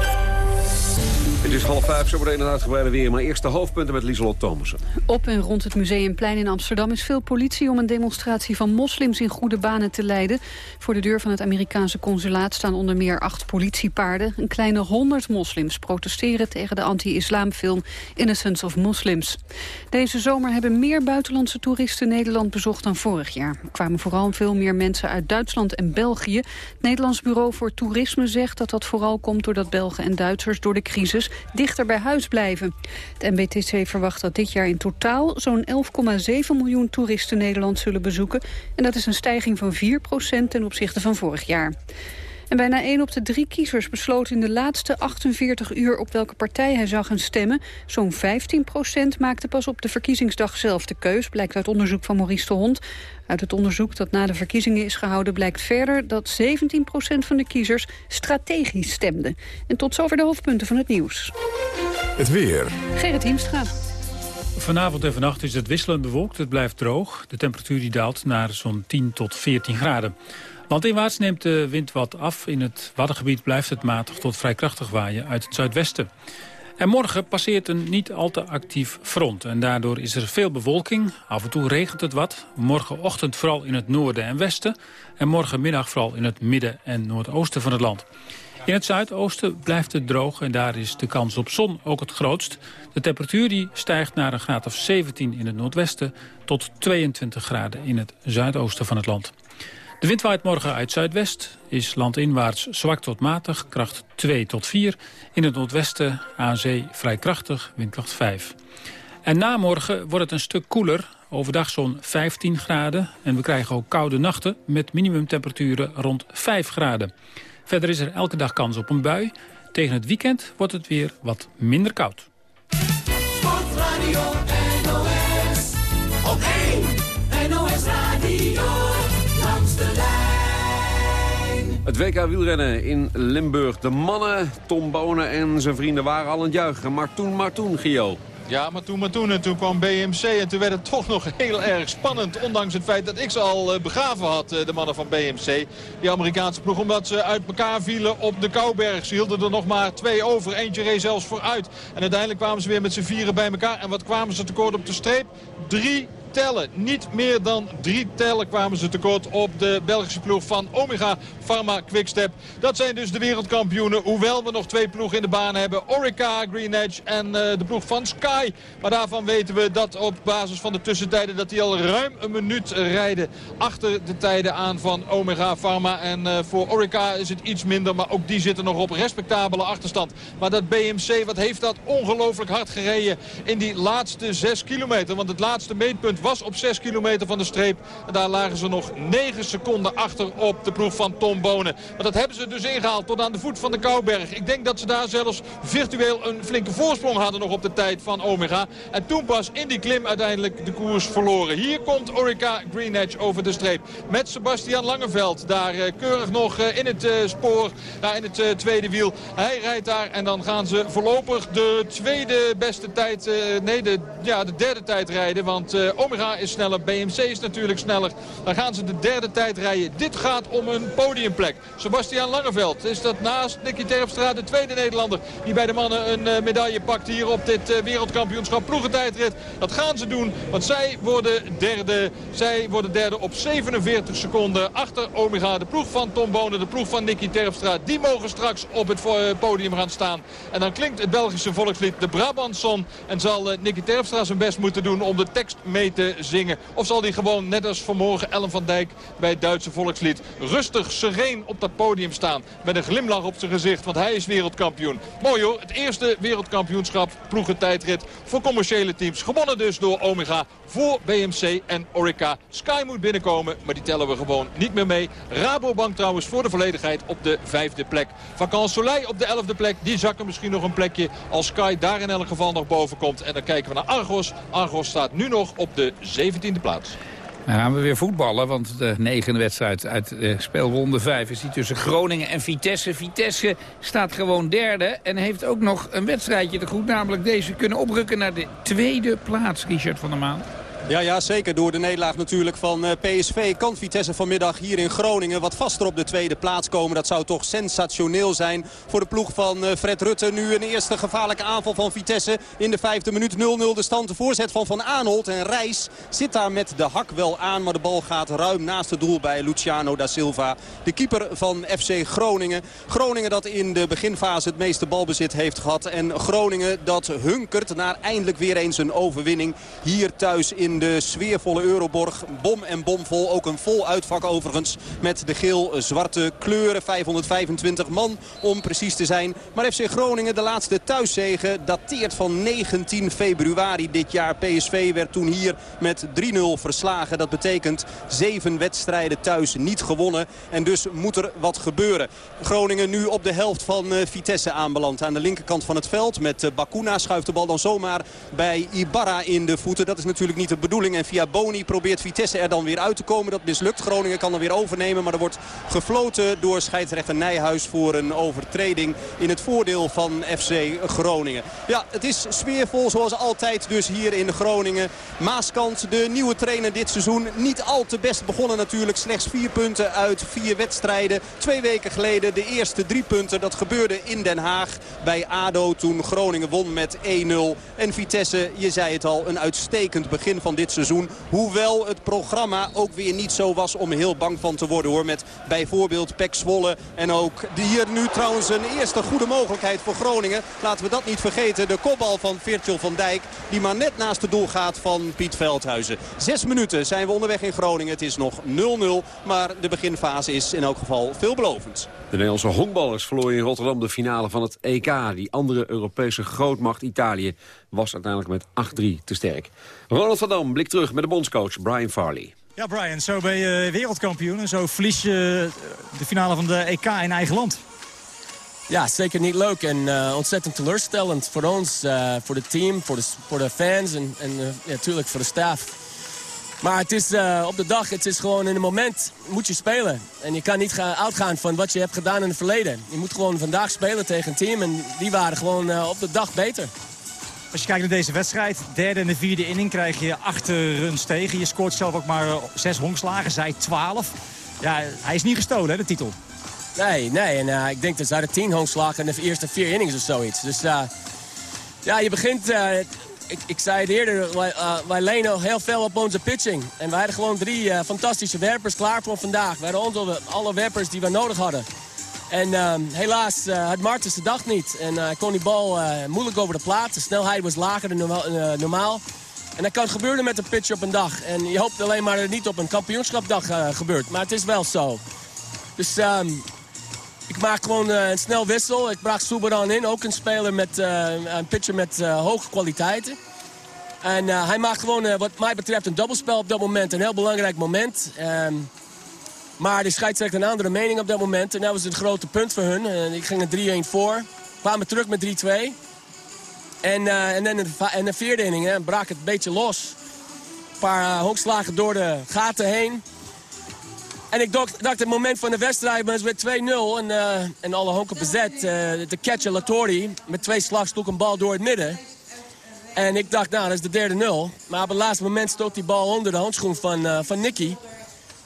Het is half vijf, zo meteen een uitgebreide weer. Maar eerst de hoofdpunten met Lieselot Thomassen. Op en rond het Museumplein in Amsterdam is veel politie... om een demonstratie van moslims in goede banen te leiden. Voor de deur van het Amerikaanse consulaat staan onder meer acht politiepaarden. Een kleine honderd moslims protesteren tegen de anti-islamfilm Innocence of Muslims. Deze zomer hebben meer buitenlandse toeristen Nederland bezocht dan vorig jaar. Er kwamen vooral veel meer mensen uit Duitsland en België. Het Nederlands Bureau voor Toerisme zegt dat dat vooral komt... doordat Belgen en Duitsers door de crisis dichter bij huis blijven. Het MBTC verwacht dat dit jaar in totaal zo'n 11,7 miljoen toeristen Nederland zullen bezoeken. En dat is een stijging van 4% ten opzichte van vorig jaar. En bijna 1 op de drie kiezers besloot in de laatste 48 uur op welke partij hij zou gaan stemmen. Zo'n 15 procent maakte pas op de verkiezingsdag zelf de keus, blijkt uit onderzoek van Maurice de Hond. Uit het onderzoek dat na de verkiezingen is gehouden blijkt verder dat 17 procent van de kiezers strategisch stemde. En tot zover de hoofdpunten van het nieuws. Het weer. Gerrit Hiemstra. Vanavond en vannacht is het wisselend bewolkt. Het blijft droog. De temperatuur die daalt naar zo'n 10 tot 14 graden. Landinwaarts neemt de wind wat af. In het Waddengebied blijft het matig tot vrij krachtig waaien uit het zuidwesten. En morgen passeert een niet al te actief front. En daardoor is er veel bewolking. Af en toe regent het wat. Morgenochtend vooral in het noorden en westen. En morgenmiddag vooral in het midden en noordoosten van het land. In het zuidoosten blijft het droog en daar is de kans op zon ook het grootst. De temperatuur die stijgt naar een graad of 17 in het noordwesten... tot 22 graden in het zuidoosten van het land. De wind waait morgen uit zuidwest, is landinwaarts zwak tot matig, kracht 2 tot 4. In het noordwesten aan zee vrij krachtig, windkracht 5. En na morgen wordt het een stuk koeler, overdag zo'n 15 graden. En we krijgen ook koude nachten met minimumtemperaturen rond 5 graden. Verder is er elke dag kans op een bui. Tegen het weekend wordt het weer wat minder koud. Sportradio Het WK wielrennen in Limburg. De mannen, Tom Bonen en zijn vrienden waren al aan het juichen. Maar toen, maar toen, Gio. Ja, maar toen, maar toen. En toen kwam BMC en toen werd het toch nog heel erg spannend. Ondanks het feit dat ik ze al eh, begraven had, eh, de mannen van BMC. Die Amerikaanse ploeg, omdat ze uit elkaar vielen op de Kouberg. Ze hielden er nog maar twee over. Eentje reed zelfs vooruit. En uiteindelijk kwamen ze weer met z'n vieren bij elkaar. En wat kwamen ze tekort op de streep? Drie tellen. Niet meer dan drie tellen kwamen ze tekort op de Belgische ploeg van Omega Pharma Quickstep. Dat zijn dus de wereldkampioenen. Hoewel we nog twee ploegen in de baan hebben. Orica, Green Edge en uh, de ploeg van Sky. Maar daarvan weten we dat op basis van de tussentijden... dat die al ruim een minuut rijden achter de tijden aan van Omega Pharma. En uh, voor Orica is het iets minder. Maar ook die zitten nog op respectabele achterstand. Maar dat BMC, wat heeft dat ongelooflijk hard gereden in die laatste zes kilometer. Want het laatste meetpunt was op 6 kilometer van de streep. En daar lagen ze nog 9 seconden achter op de ploeg van Tom Bonen. Maar dat hebben ze dus ingehaald tot aan de voet van de Kouberg. Ik denk dat ze daar zelfs virtueel een flinke voorsprong hadden nog op de tijd van Omega. En toen pas in die klim uiteindelijk de koers verloren. Hier komt Orica Green Edge over de streep. Met Sebastian Langeveld daar uh, keurig nog uh, in het uh, spoor. Daar in het tweede wiel. Hij rijdt daar en dan gaan ze voorlopig de tweede beste tijd... nee, de, ja, de derde tijd rijden. Want Omega is sneller, BMC is natuurlijk sneller. Dan gaan ze de derde tijd rijden. Dit gaat om een podiumplek. Sebastian Langeveld is dat naast Nicky Terpstra de tweede Nederlander... die bij de mannen een uh, medaille pakt hier op dit uh, wereldkampioenschap ploegentijdrit. Dat gaan ze doen, want zij worden derde. Zij worden derde op 47 seconden achter Omega. De ploeg van Tom Bonen, de ploeg van Nicky Terpstra. Die mogen straks op het podium gaan staan. En dan klinkt het Belgische volkslied de Brabantson. En zal Nicky Terpstra zijn best moeten doen om de tekst mee te zingen. Of zal hij gewoon, net als vanmorgen Ellen van Dijk bij het Duitse volkslied... rustig, sereen op dat podium staan. Met een glimlach op zijn gezicht, want hij is wereldkampioen. Mooi hoor, het eerste wereldkampioenschap ploegentijdrit voor commerciële teams. Gewonnen dus door Omega voor BMC en Orica. Sky moet binnenkomen, maar die tellen we gewoon niet meer mee. Rabobank trouwens voor de volledigheid op de vijfde plek. Vacan Soleil op de elfde plek. Die zakken misschien nog een plekje als Sky daar in elk geval nog boven komt. En dan kijken we naar Argos. Argos staat nu nog op de 17e plaats. Dan gaan we weer voetballen, want de negende wedstrijd uit de speelronde 5 is die tussen Groningen en Vitesse. Vitesse staat gewoon derde en heeft ook nog een wedstrijdje te goed, namelijk deze kunnen oprukken naar de tweede plaats, Richard van der Maan. Ja, ja, zeker. Door de nederlaag natuurlijk van eh, PSV kan Vitesse vanmiddag hier in Groningen wat vaster op de tweede plaats komen. Dat zou toch sensationeel zijn voor de ploeg van eh, Fred Rutte. Nu een eerste gevaarlijke aanval van Vitesse in de vijfde minuut 0-0 de stand. De voorzet van Van Aanholt en Reis zit daar met de hak wel aan. Maar de bal gaat ruim naast het doel bij Luciano da Silva. De keeper van FC Groningen. Groningen dat in de beginfase het meeste balbezit heeft gehad. En Groningen dat hunkert naar eindelijk weer eens een overwinning hier thuis in de sfeervolle Euroborg. Bom en bomvol. Ook een vol uitvak overigens met de geel-zwarte kleuren. 525 man om precies te zijn. Maar FC Groningen, de laatste thuiszegen, dateert van 19 februari dit jaar. PSV werd toen hier met 3-0 verslagen. Dat betekent zeven wedstrijden thuis niet gewonnen. En dus moet er wat gebeuren. Groningen nu op de helft van eh, Vitesse aanbeland. Aan de linkerkant van het veld met eh, Bakuna schuift de bal dan zomaar bij Ibarra in de voeten. Dat is natuurlijk niet de bedoeling. En via Boni probeert Vitesse er dan weer uit te komen. Dat mislukt. Groningen kan er weer overnemen. Maar er wordt gefloten door scheidsrechter Nijhuis voor een overtreding in het voordeel van FC Groningen. Ja, het is sfeervol zoals altijd dus hier in Groningen. Maaskant, de nieuwe trainer dit seizoen. Niet al te best begonnen natuurlijk. Slechts vier punten uit vier wedstrijden. Twee weken geleden de eerste drie punten. Dat gebeurde in Den Haag bij ADO toen Groningen won met 1-0. En Vitesse, je zei het al, een uitstekend begin van dit seizoen. Hoewel het programma ook weer niet zo was om heel bang van te worden hoor. Met bijvoorbeeld Pek Zwolle. En ook hier nu trouwens een eerste goede mogelijkheid voor Groningen. Laten we dat niet vergeten. De kopbal van Virgil van Dijk. Die maar net naast het doel gaat van Piet Veldhuizen. Zes minuten zijn we onderweg in Groningen. Het is nog 0-0. Maar de beginfase is in elk geval veelbelovend. De Nederlandse honkballers verloren in Rotterdam de finale van het EK. Die andere Europese grootmacht Italië was uiteindelijk met 8-3 te sterk. Ronald van Dam blikt terug met de bondscoach Brian Farley. Ja, Brian, zo ben je wereldkampioen en zo verlies je de finale van de EK in eigen land. Ja, zeker niet leuk en uh, ontzettend teleurstellend voor ons, uh, voor het team, voor de, voor de fans en, en uh, natuurlijk voor de staf. Maar het is uh, op de dag, het is gewoon in een moment moet je spelen. En je kan niet gaan uitgaan van wat je hebt gedaan in het verleden. Je moet gewoon vandaag spelen tegen een team en die waren gewoon uh, op de dag beter. Als je kijkt naar deze wedstrijd, derde en de vierde inning krijg je achter runs tegen. Je scoort zelf ook maar zes honkslagen, zij twaalf. Ja, hij is niet gestolen, hè, de titel. Nee, nee. En uh, ik denk dat zij de tien honkslagen in de eerste vier innings of zoiets. Dus ja, je begint ik, zei het eerder, wij, wij lenen heel veel op onze pitching. En wij hadden gewoon drie uh, fantastische werpers klaar voor vandaag. We hadden onze, alle werpers die we nodig hadden. En uh, helaas uh, had Martens de dag niet. En hij kon die bal moeilijk over de plaat. De snelheid was lager dan normaal. En dat kan gebeuren met een pitch op een dag. En je hoopt alleen maar dat het niet op een kampioenschapdag gebeurt. Maar het is wel zo. Dus um, ik maak gewoon uh, een snel wissel. Ik bracht Soeberan in, ook een speler met uh, een pitcher met uh, hoge kwaliteiten. En hij maakt gewoon, wat mij betreft, een dubbelspel op dat moment. Een heel belangrijk moment. Um, maar de scheidsrechter een andere mening op dat moment. En dat was een grote punt voor hun. ik ging er 3-1 voor. Kwamen terug met 3-2. En, en dan in de, vierde inning brak het een beetje los. Een paar honkslagen door de gaten heen. En ik dacht, dacht het moment van de wedstrijd was met 2-0 en, uh, en alle honken bezet. Uh, de catcher Latori met twee slag sloeg een bal door het midden. En ik dacht, nou, dat is de derde nul. Maar op het laatste moment stoot die bal onder de handschoen van, uh, van Nicky.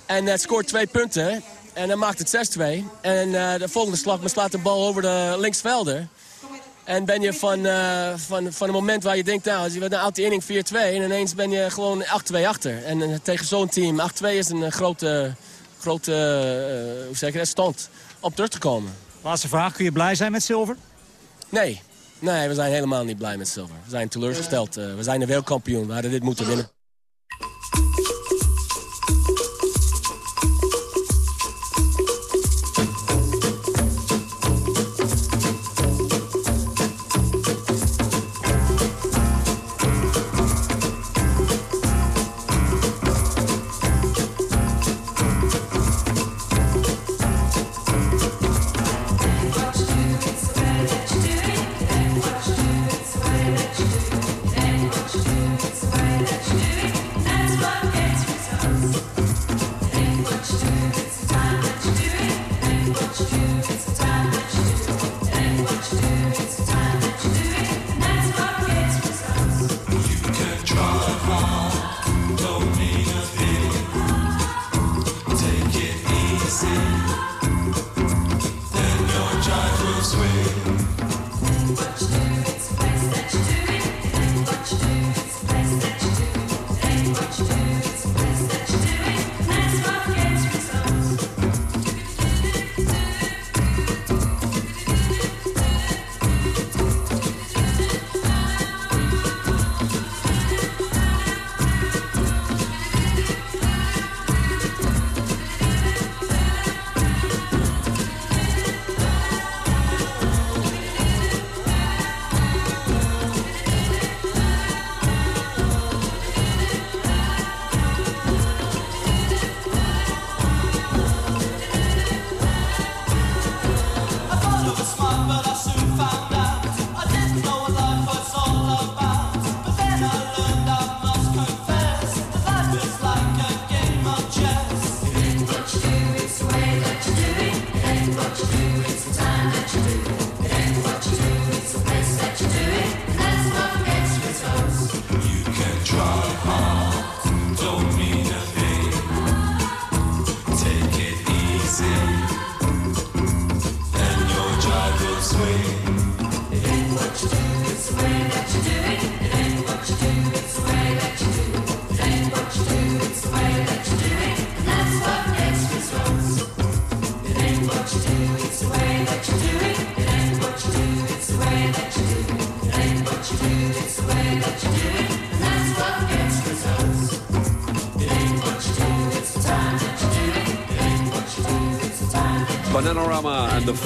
En uh, scoort twee punten. En dan maakt het 6-2. En de volgende slag slaat de bal over de linksvelder. En ben je van, uh, van, van een moment waar je denkt, nou, je bent een oude inning 4-2... en ineens ben je gewoon 8-2 achter. En tegen zo'n team, 8-2 is een grote, grote hoe zeg je stand om terug te komen. Laatste vraag, kun je blij zijn met zilver? Nee, nee, we zijn helemaal niet blij met zilver. We zijn teleurgesteld. we zijn de wereldkampioen, we hadden dit moeten winnen.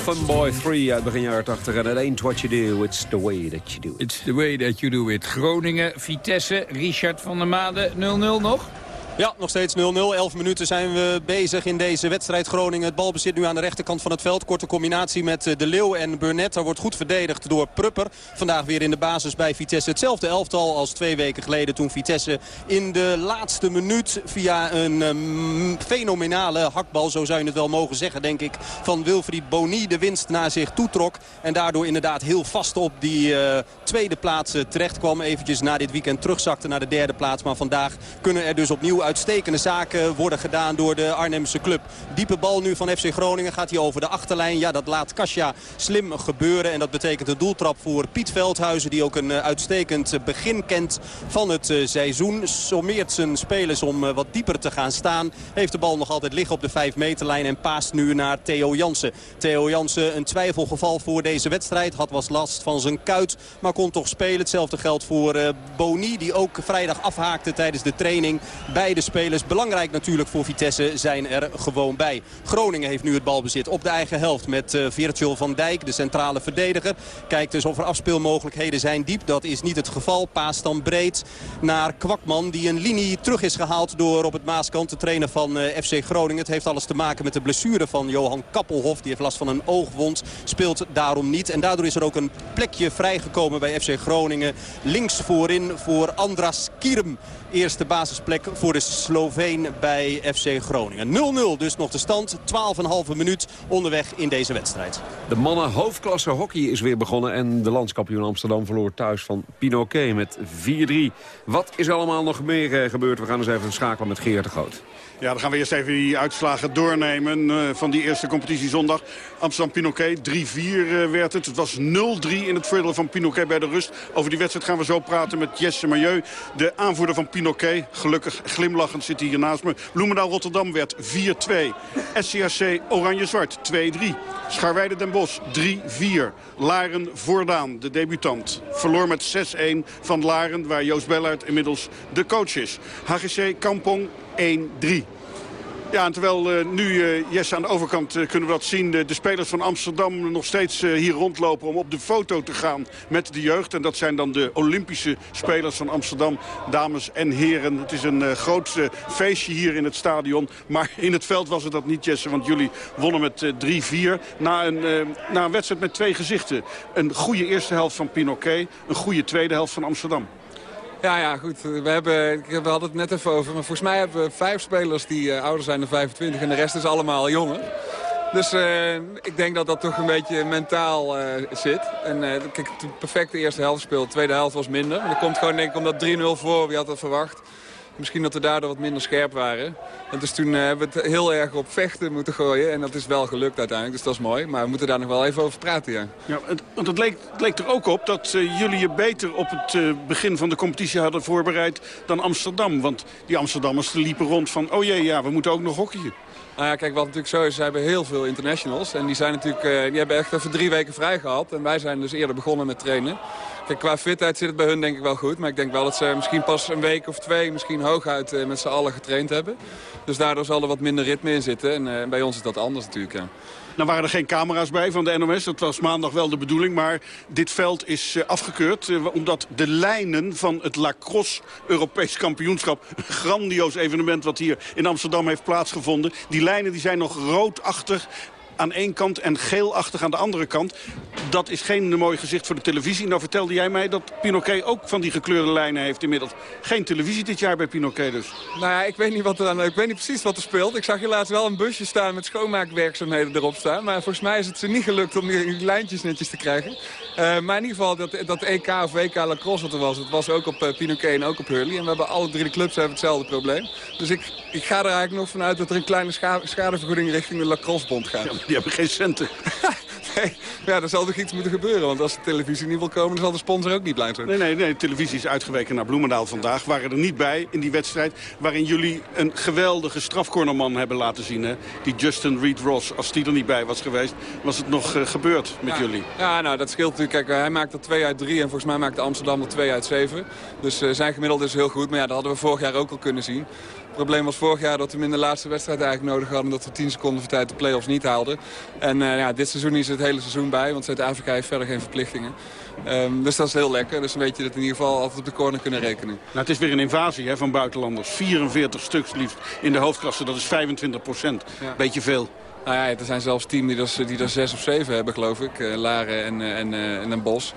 Funboy 3 uit begin jaren 80. En it ain't what you do, it's the way that you do it. It's the way that you do it. Groningen, Vitesse, Richard van der Made, 0-0 nog? Ja, nog steeds 0-0. 11 minuten zijn we bezig in deze wedstrijd Groningen. Het balbezit nu aan de rechterkant van het veld. Korte combinatie met eh, De Leeuw en Burnett. Daar wordt goed verdedigd door Prupper. Vandaag weer in de basis bij Vitesse. Hetzelfde elftal als twee weken geleden toen Vitesse in de laatste minuut... via een um, fenomenale hakbal, zo zou je het wel mogen zeggen denk ik... van Wilfried Boni de winst naar zich toetrok. En daardoor inderdaad heel vast op die uh, tweede plaats uh, terecht kwam. Eventjes na dit weekend terugzakte naar de derde plaats. Maar vandaag kunnen er dus opnieuw uitstekende zaken worden gedaan door de Arnhemse club. Diepe bal nu van FC Groningen. Gaat hij over de achterlijn. Ja, dat laat Kasia slim gebeuren. En dat betekent een doeltrap voor Piet Veldhuizen. Die ook een uitstekend begin kent van het seizoen. Sommeert zijn spelers om wat dieper te gaan staan. Heeft de bal nog altijd liggen op de 5 meterlijn. En paast nu naar Theo Jansen. Theo Jansen een twijfelgeval voor deze wedstrijd. Had was last van zijn kuit. Maar kon toch spelen. Hetzelfde geldt voor Boni. Die ook vrijdag afhaakte tijdens de training bij de spelers. Belangrijk natuurlijk voor Vitesse zijn er gewoon bij. Groningen heeft nu het balbezit op de eigen helft met uh, Virgil van Dijk, de centrale verdediger. Kijkt dus of er afspeelmogelijkheden zijn diep. Dat is niet het geval. Paas dan breed naar Kwakman die een linie terug is gehaald door op het Maaskant te trainen van uh, FC Groningen. Het heeft alles te maken met de blessure van Johan Kappelhof. Die heeft last van een oogwond. Speelt daarom niet. En daardoor is er ook een plekje vrijgekomen bij FC Groningen. Links voorin voor Andras Kierm. Eerste basisplek voor de Sloveen bij FC Groningen. 0-0 dus nog de stand. 12,5 minuut onderweg in deze wedstrijd. De mannen hoofdklasse hockey is weer begonnen... en de landskampioen Amsterdam verloor thuis van Pinoquet met 4-3. Wat is allemaal nog meer eh, gebeurd? We gaan eens even schakelen met Geert de Groot. Ja, dan gaan we eerst even die uitslagen doornemen uh, van die eerste competitiezondag. Amsterdam-Pinoquet, 3-4 uh, werd het. Het was 0-3 in het voordeel van Pinoquet bij de rust. Over die wedstrijd gaan we zo praten met Jesse Majeu, de aanvoerder van Pinoquet. Gelukkig glimlachend zit hij hier naast me. Bloemendaal-Rotterdam werd 4-2. SCAC Oranje-Zwart 2-3. Scharweide Den Bosch 3-4. Laren-Voordaan, de debutant. Verloor met 6-1 van Laren, waar Joost Bellaert inmiddels de coach is. HGC Kampong 1-3. Ja, en terwijl uh, nu, uh, Jesse, aan de overkant uh, kunnen we dat zien... de spelers van Amsterdam nog steeds hier rondlopen om op de foto te gaan met de jeugd. En dat zijn dan de Olympische spelers van Amsterdam, dames en heren. Het is een groot feestje hier in het stadion. Maar in het veld was het dat niet, Jesse, want jullie wonnen met 3-4. Na, een, na een wedstrijd met twee gezichten. Een goede eerste helft van Pinoquet, een goede tweede helft van Amsterdam. Ja, ja, goed. We, hebben, we hadden het net even over. Maar volgens mij hebben we vijf spelers die uh, ouder zijn dan 25. En de rest is allemaal jonger. Dus uh, ik denk dat dat toch een beetje mentaal uh, zit. En de perfecte eerste helft speelt. De tweede helft was minder. dat komt gewoon denk ik omdat 3-0 voor. Wie had dat verwacht? Misschien dat we daardoor wat minder scherp waren. En dus toen hebben we het heel erg op vechten moeten gooien. En dat is wel gelukt uiteindelijk, dus dat is mooi. Maar we moeten daar nog wel even over praten, ja. ja want het leek, het leek er ook op dat uh, jullie je beter op het uh, begin van de competitie hadden voorbereid dan Amsterdam. Want die Amsterdammers liepen rond van, oh jee, ja, we moeten ook nog hockeyen. Nou ja, kijk, wat natuurlijk zo is, ze hebben heel veel internationals. En die, zijn natuurlijk, uh, die hebben echt even drie weken vrij gehad. En wij zijn dus eerder begonnen met trainen. Kijk, qua fitheid zit het bij hun denk ik wel goed. Maar ik denk wel dat ze misschien pas een week of twee, misschien hooguit uh, met z'n allen getraind hebben. Dus daardoor zal er wat minder ritme in zitten. En uh, bij ons is dat anders natuurlijk. Nou waren er geen camera's bij van de NOS. Dat was maandag wel de bedoeling. Maar dit veld is uh, afgekeurd. Uh, omdat de lijnen van het lacrosse Europees kampioenschap... een grandioos evenement wat hier in Amsterdam heeft plaatsgevonden... die lijnen die zijn nog roodachtig aan één kant en geelachtig aan de andere kant. Dat is geen mooi gezicht voor de televisie. Nou vertelde jij mij dat Pinoquet ook van die gekleurde lijnen heeft inmiddels. Geen televisie dit jaar bij Pinoquet dus. Nou ja, ik weet niet, wat er aan, ik weet niet precies wat er speelt. Ik zag helaas wel een busje staan met schoonmaakwerkzaamheden erop staan. Maar volgens mij is het ze niet gelukt om die, die lijntjes netjes te krijgen. Uh, maar in ieder geval, dat, dat EK of WK lacrosse wat er was, het was ook op uh, Pinoquet en ook op Hurley. En we hebben alle drie de clubs hebben hetzelfde probleem. Dus ik, ik ga er eigenlijk nog vanuit dat er een kleine scha schadevergoeding richting de lacrossebond gaat. Ja, die hebben geen centen. nee, ja, er zal toch iets moeten gebeuren. Want als de televisie niet wil komen, dan zal de sponsor ook niet blij zijn. Nee, nee, nee. De televisie is uitgeweken naar Bloemendaal vandaag. Waren er niet bij in die wedstrijd waarin jullie een geweldige strafcornerman hebben laten zien. Hè? Die Justin Reed Ross. Als die er niet bij was geweest, was het nog uh, gebeurd met ja. jullie. Ja, nou, dat scheelt natuurlijk. Kijk, hij maakt er 2 uit 3 en volgens mij maakt de Amsterdam er 2 uit 7. Dus uh, zijn gemiddelde is heel goed. Maar ja, dat hadden we vorig jaar ook al kunnen zien. Het probleem was vorig jaar dat we hem in de laatste wedstrijd eigenlijk nodig hadden... dat we 10 seconden voor tijd de play-offs niet haalden. En uh, ja, dit seizoen is het hele seizoen bij, want Zuid-Afrika heeft verder geen verplichtingen. Um, dus dat is heel lekker. Dus dan weet je dat we in ieder geval altijd op de corner kunnen rekenen. Nou, het is weer een invasie hè, van buitenlanders. 44 stuks liefst in de hoofdklasse, dat is 25 procent. Ja. Beetje veel. Nou ja, er zijn zelfs teams die er, die zes of zeven hebben, geloof ik. Uh, Laren en, uh, en, uh, en een Bos.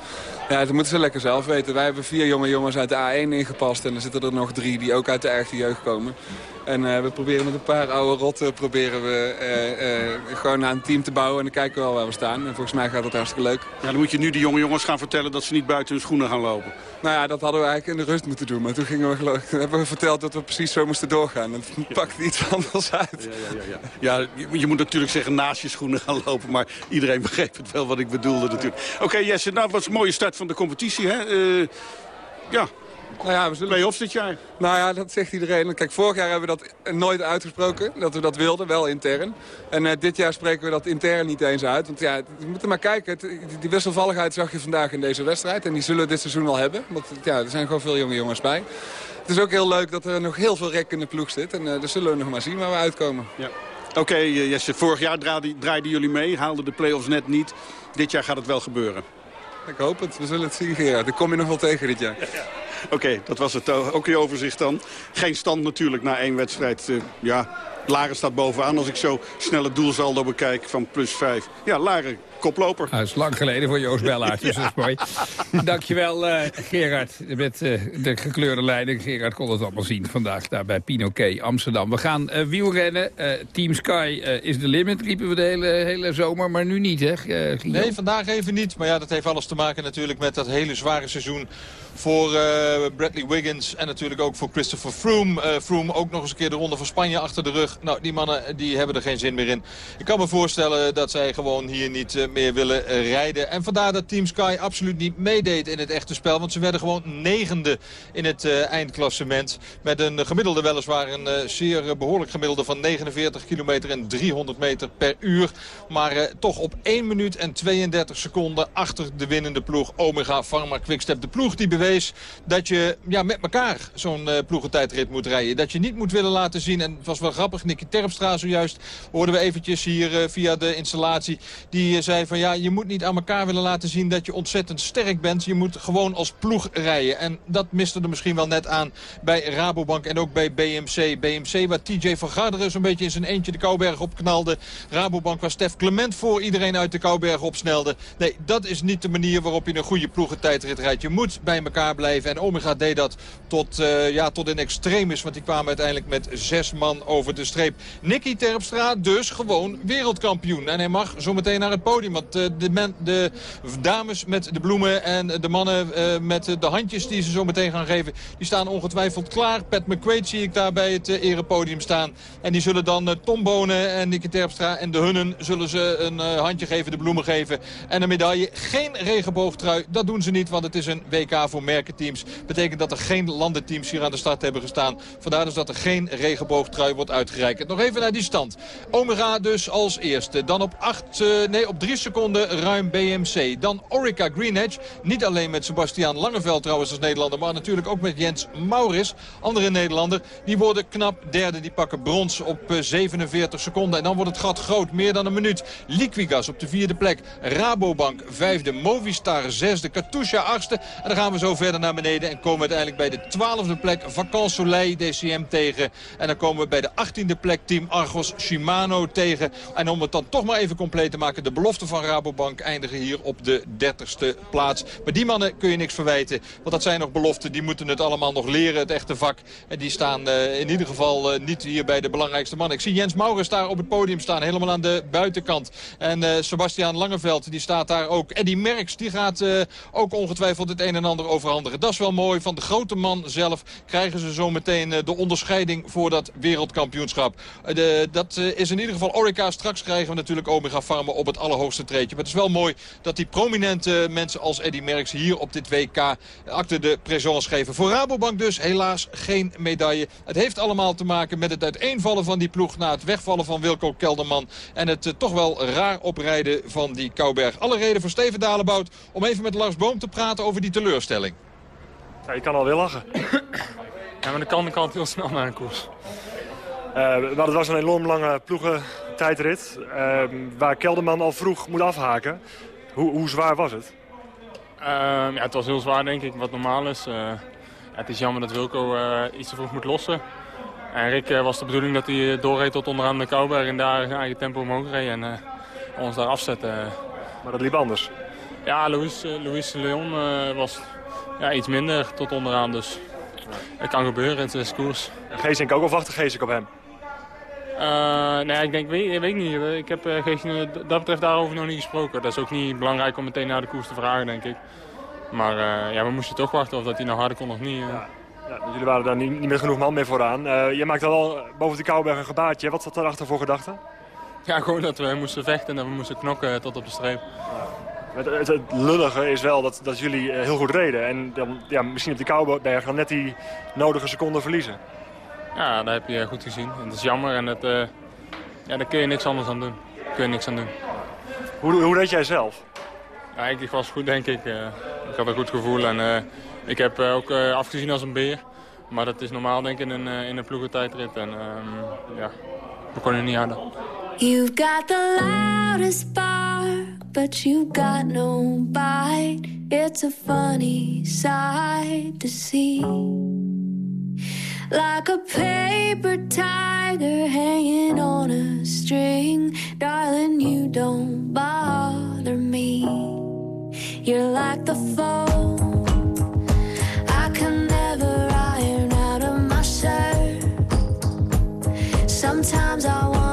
Ja, dat moeten ze lekker zelf weten. Wij hebben vier jonge jongens uit de A1 ingepast. En er zitten er nog drie die ook uit de eigen jeugd komen. En uh, we proberen met een paar oude rotten proberen we, uh, uh, gewoon aan een team te bouwen. En dan kijken we wel waar we staan. En volgens mij gaat dat hartstikke leuk. Ja, dan moet je nu die jonge jongens gaan vertellen dat ze niet buiten hun schoenen gaan lopen. Nou ja, dat hadden we eigenlijk in de rust moeten doen. Maar toen gingen we, geloof, hebben we verteld dat we precies zo moesten doorgaan. En toen pakte iets anders uit. Ja, ja, ja, ja. ja je, je, moet natuurlijk zeggen naast je schoenen gaan lopen. Maar iedereen begreep het wel wat ik bedoelde natuurlijk. Oké okay, Jesse, nou was een mooie start van de competitie. Hè? ja, nou ja, we zullen... Play-offs dit jaar? Nou ja, dat zegt iedereen. Kijk, vorig jaar hebben we dat nooit uitgesproken. Dat we dat wilden, wel intern. En uh, dit jaar spreken we dat intern niet eens uit. Want ja, we moeten maar kijken. Het, die wisselvalligheid zag je vandaag in deze wedstrijd. En die zullen we dit seizoen wel hebben. Want ja, er zijn gewoon veel jonge jongens bij. Het is ook heel leuk dat er nog heel veel rek in de ploeg zit. En uh, daar zullen we nog maar zien waar we uitkomen. Ja. Oké, okay, Jesse, vorig jaar draaiden, draaiden jullie mee. Haalden de play-offs net niet. Dit jaar gaat het wel gebeuren. Ik hoop het. We zullen het zien, Gerard. Ik kom je nog wel tegen dit jaar. Ja, ja. Oké, dat was het ook je overzicht dan. Geen stand natuurlijk na één wedstrijd. ja, Laren staat bovenaan als ik zo snel het doelsaldo bekijk van plus 5. Ja, Laren koploper. Dat is lang geleden voor Joost Bellaert, dus dat is mooi. Dankjewel uh, Gerard, met uh, de gekleurde lijnen. Gerard kon het allemaal zien vandaag daar bij Pinoquet Amsterdam. We gaan uh, wielrennen. Team Sky is de limit, riepen we de hele, hele zomer, maar nu niet, hè Nee, vandaag even niet. Maar ja, dat heeft alles te maken natuurlijk met dat hele zware seizoen voor Bradley Wiggins en natuurlijk ook voor Christopher Froome. Froome ook nog eens een keer de ronde van Spanje achter de rug. Nou, die mannen die hebben er geen zin meer in. Ik kan me voorstellen dat zij gewoon hier niet meer willen eh, rijden. En vandaar dat Team Sky absoluut niet meedeed in het echte spel. Want ze werden gewoon negende in het eindklassement. Met een gemiddelde weliswaar een zeer behoorlijk gemiddelde van 49 kilometer en 300 meter per uur. Maar toch op 1 minuut en 32 seconden achter de winnende ploeg Omega Pharma Quickstep. De ploeg die bewees dat je ja, met elkaar zo'n ploegentijdrit moet rijden. Dat je niet moet willen laten zien. En het was wel grappig, Nicky Terpstra zojuist hoorden we eventjes hier via de installatie. Die zei van ja, je moet niet aan elkaar willen laten zien dat je ontzettend sterk bent. Je moet gewoon als ploeg rijden. En dat miste er misschien wel net aan bij Rabobank en ook bij BMC. BMC waar TJ van Garderen zo'n beetje in zijn eentje de Kouberg opknalde. Rabobank waar Stef Clement voor iedereen uit de Kouberg opsnelde. Nee, dat is niet de manier waarop je een goede ploegentijdrit rijdt. Je moet bij elkaar blijven. En Omega deed dat tot, uh, ja, tot in extremis. Want die kwamen uiteindelijk met zes man over de streep. Nicky Terpstra dus gewoon wereldkampioen. En hij mag zo meteen naar het podium. Want uh, de, de, dames met de bloemen en de mannen uh, met de handjes die ze zo meteen gaan geven... die staan ongetwijfeld klaar. Pat McQuaid zie ik daar bij het erepodium staan. En die zullen dan Tom Bonen en Nicky Terpstra en de hunnen... zullen ze een handje geven, de bloemen geven en een medaille. Geen regenboogtrui, dat doen ze niet, want het is een WK voor merkenteams. Betekent dat er geen landenteams hier aan de start hebben gestaan. Vandaar dus dat er geen regenboogtrui wordt uitgereikt. Nog even naar die stand. Omega dus als eerste. Dan op, acht, nee, op drie seconden ruim BMC. Dan Orica Greenedge. Niet alleen met Sebastian Langeveld trouwens als Nederlander. Maar natuurlijk ook met Jens Mauris. Andere Nederlander. Die worden knap derde. Die pakken brons op 47 seconden. En dan wordt het gat groot. Meer dan een minuut. Liquigas op de vierde plek. Rabobank vijfde. Movistar zesde. Katusha achtste. En dan gaan we zo verder naar beneden. En komen uiteindelijk bij de twaalfde plek. Vacan Soleil DCM tegen. En dan komen we bij de achttiende plek. Team Argos Shimano tegen. En om het dan toch maar even compleet te maken. De belofte van Rabobank eindigen hier op de 30ste plaats. Maar die mannen kun je niks verwijten. Want dat zijn nog beloften. Die moeten het allemaal nog leren, het echte vak. En die staan uh, in ieder geval uh, niet hier bij de belangrijkste mannen. Ik zie Jens Maurits daar op het podium staan. Helemaal aan de buitenkant. En uh, Sebastian Langeveld, die staat daar ook. Eddie Merckx, die gaat ook ongetwijfeld het een en ander overhandigen. Dat is wel mooi. Van de grote man zelf krijgen ze zo meteen de onderscheiding voor dat wereldkampioenschap. De, dat is in ieder geval Orica. Straks krijgen we natuurlijk Omega Pharma op het allerhoogste treetje. Maar het is wel mooi dat die prominente mensen als Eddy Merckx hier op dit WK acte de présence geven. Voor Rabobank dus helaas geen medaille. Het heeft allemaal te maken met het uiteenvallen van die ploeg na het wegvallen van Wilco Kelderman. En het toch wel raar oprijden van die Kouberg. Alle reden voor Steven Dalebout om even met Lars Boom te praten over die teleurstelling. Ja, je kan alweer lachen. ja, maar dan kan de kant heel snel naar een koers. Uh, maar het was een enorm lange ploegentijdrit. Uh, waar Kelderman al vroeg moet afhaken. Hoe, hoe zwaar was het? Uh, ja, het was heel zwaar, denk ik, wat normaal is. Ja, het is jammer dat Wilco uh, iets te vroeg moet lossen. En Rick was de bedoeling dat hij doorreed tot onderaan de Kouberg en daar zijn eigen tempo omhoog reed en ons daar afzetten. Maar dat liep anders? Ja, Louis, Louis Leon was ja, iets minder tot onderaan, dus het kan gebeuren, het is koers. Geesink ook of wachtte Geesink op hem? Uh, nee, ik denk, weet, weet niet. Ik heb uh, dat betreft daarover nog niet gesproken. Dat is ook niet belangrijk om meteen naar de koers te vragen, denk ik. Maar uh, ja, we moesten toch wachten of dat hij nou harder kon of niet. Ja. Ja, jullie waren daar niet, niet met genoeg man meer vooraan. je maakt al boven de Kouwberg een gebaatje. Wat zat daarachter voor gedachten? Ja, gewoon dat we moesten vechten en dat we moesten knokken tot op de streep. Ja. Het, het, lullige is wel dat, dat jullie heel goed reden. En dan, ja, misschien op die Kouwberg dan net die nodige seconden verliezen. Ja, dat heb je goed gezien. Het is jammer en het, uh, ja, daar kun je niks anders aan doen. Daar kun je niks aan doen. Hoe, hoe deed jij zelf? Ja, ik was goed denk ik. Uh, ik had een goed gevoel en uh, ik heb ook afgezien als een beer. Maar dat is normaal denk ik in een, in een ploegentijdrit en um, ja, we konden niet harder. You've got the loudest but you got no bite. It's a funny sight to see. Like a paper tiger hanging on a string. Darling, you don't bother me. You're like the phone. I can never iron out of my shirt. Sometimes I wonder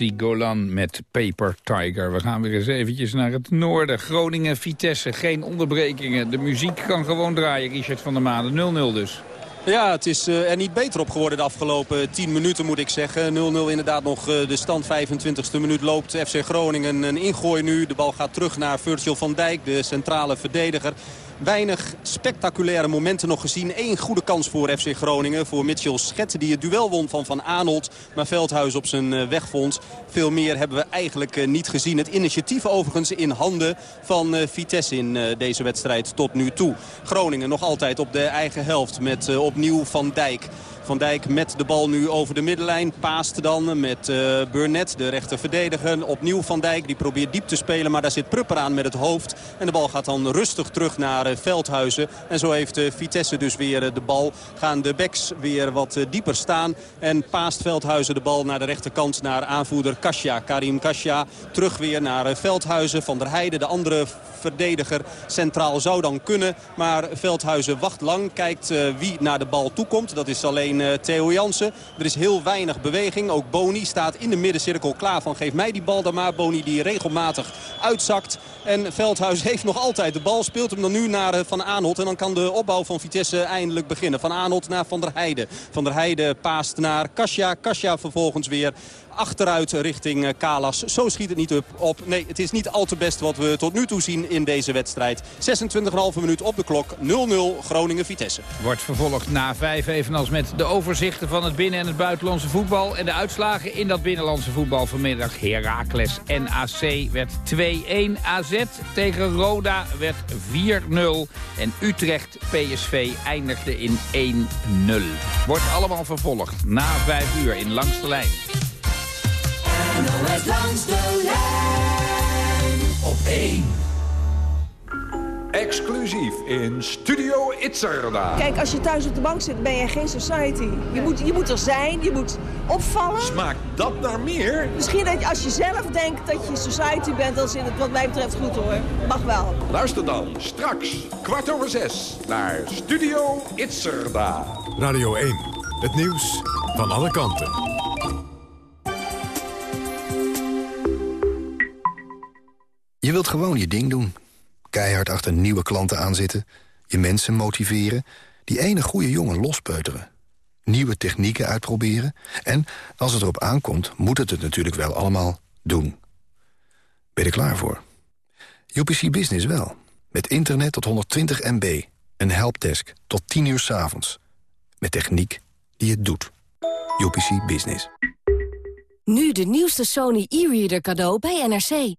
Rosie Golan met Paper Tiger. We gaan weer eens eventjes naar het noorden. Groningen, Vitesse, geen onderbrekingen. De muziek kan gewoon draaien, Richard van der Maden. 0-0 dus. Ja, het is eh, er niet beter op geworden de afgelopen 10 minuten moet ik zeggen. 0-0 inderdaad nog eh, de stand 25e minuut loopt FC Groningen een ingooi nu. De bal gaat terug naar Virgil van Dijk, de centrale verdediger. Weinig spectaculaire momenten nog gezien. Eén goede kans voor FC Groningen. Voor Mitchell Schet die het duel won van Van Aanholt. Maar Veldhuis op zijn eh, weg vond. Veel meer hebben we eigenlijk eh, niet gezien. Het initiatief overigens in handen van eh, Vitesse in deze wedstrijd tot nu toe. Groningen nog altijd op de eigen helft met opnieuw Van Dijk. Van Dijk met de bal nu over de middenlijn. Paast dan met eh Burnett, de rechter verdediger. Opnieuw Van Dijk, die probeert diep te spelen. Maar daar zit Prupper aan met het hoofd. En de bal gaat dan rustig terug naar Veldhuizen. En zo heeft eh, Vitesse dus weer eh, de bal. Gaan de backs weer wat eh, dieper staan. En paast Veldhuizen de bal naar de rechterkant naar aanvoerder Kasia. Karim Kasia terug weer naar Veldhuizen. Van der Heijden, de andere verdediger centraal zou dan kunnen. Maar Veldhuizen wacht lang, kijkt wie naar de bal toekomt. Dat is alleen Theo Jansen. Er is heel weinig beweging. Ook Boni staat in de middencirkel klaar van geef mij die bal dan maar. Boni die regelmatig uitzakt. En Veldhuis heeft nog altijd de bal. Speelt hem dan nu naar eh, Van Aanholt. En dan kan de opbouw van Vitesse eindelijk beginnen. Van Aanholt naar Van der Heijden. Van der Heijden paast naar Kasia. Kasia vervolgens weer achteruit richting eh, Kalas. Zo schiet het niet op. Nee, het is niet al te best wat we tot nu toe zien in deze wedstrijd. 26,5 minuut op de klok. 0-0 Groningen-Vitesse. Wordt vervolgd na vijf, evenals met de overzichten van het binnen- en het buitenlandse voetbal. En de uitslagen in dat binnenlandse voetbal vanmiddag. Heracles NAC werd 2-1. AZ tegen Roda werd 4-0. En Utrecht PSV eindigde in 1-0. Wordt allemaal vervolgd na vijf uur in Langste Lijn. NOS langs de lijn op 1. Exclusief in Studio Itzerda. Kijk, als je thuis op de bank zit, ben je geen society. Je moet, je moet er zijn, je moet opvallen. Smaakt dat naar meer? Misschien dat je, als je zelf denkt dat je society bent, dan zit het wat mij betreft goed hoor. Mag wel. Luister dan straks, kwart over zes, naar Studio Itzerda. Radio 1, het nieuws van alle kanten. Je wilt gewoon je ding doen. Keihard achter nieuwe klanten aanzitten. Je mensen motiveren. Die ene goede jongen lospeuteren. Nieuwe technieken uitproberen. En als het erop aankomt, moet het het natuurlijk wel allemaal doen. Ben je er klaar voor? UPC Business wel. Met internet tot 120 MB. Een helpdesk tot 10 uur 's avonds. Met techniek die het doet. UPC Business. Nu de nieuwste Sony e-reader cadeau bij NRC.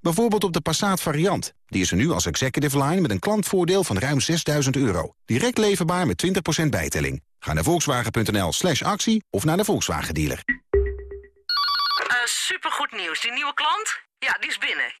Bijvoorbeeld op de Passat variant. Die is er nu als executive line met een klantvoordeel van ruim 6000 euro. Direct leverbaar met 20% bijtelling. Ga naar volkswagen.nl slash actie of naar de Volkswagen dealer. Uh, supergoed nieuws. Die nieuwe klant? Ja, die is binnen.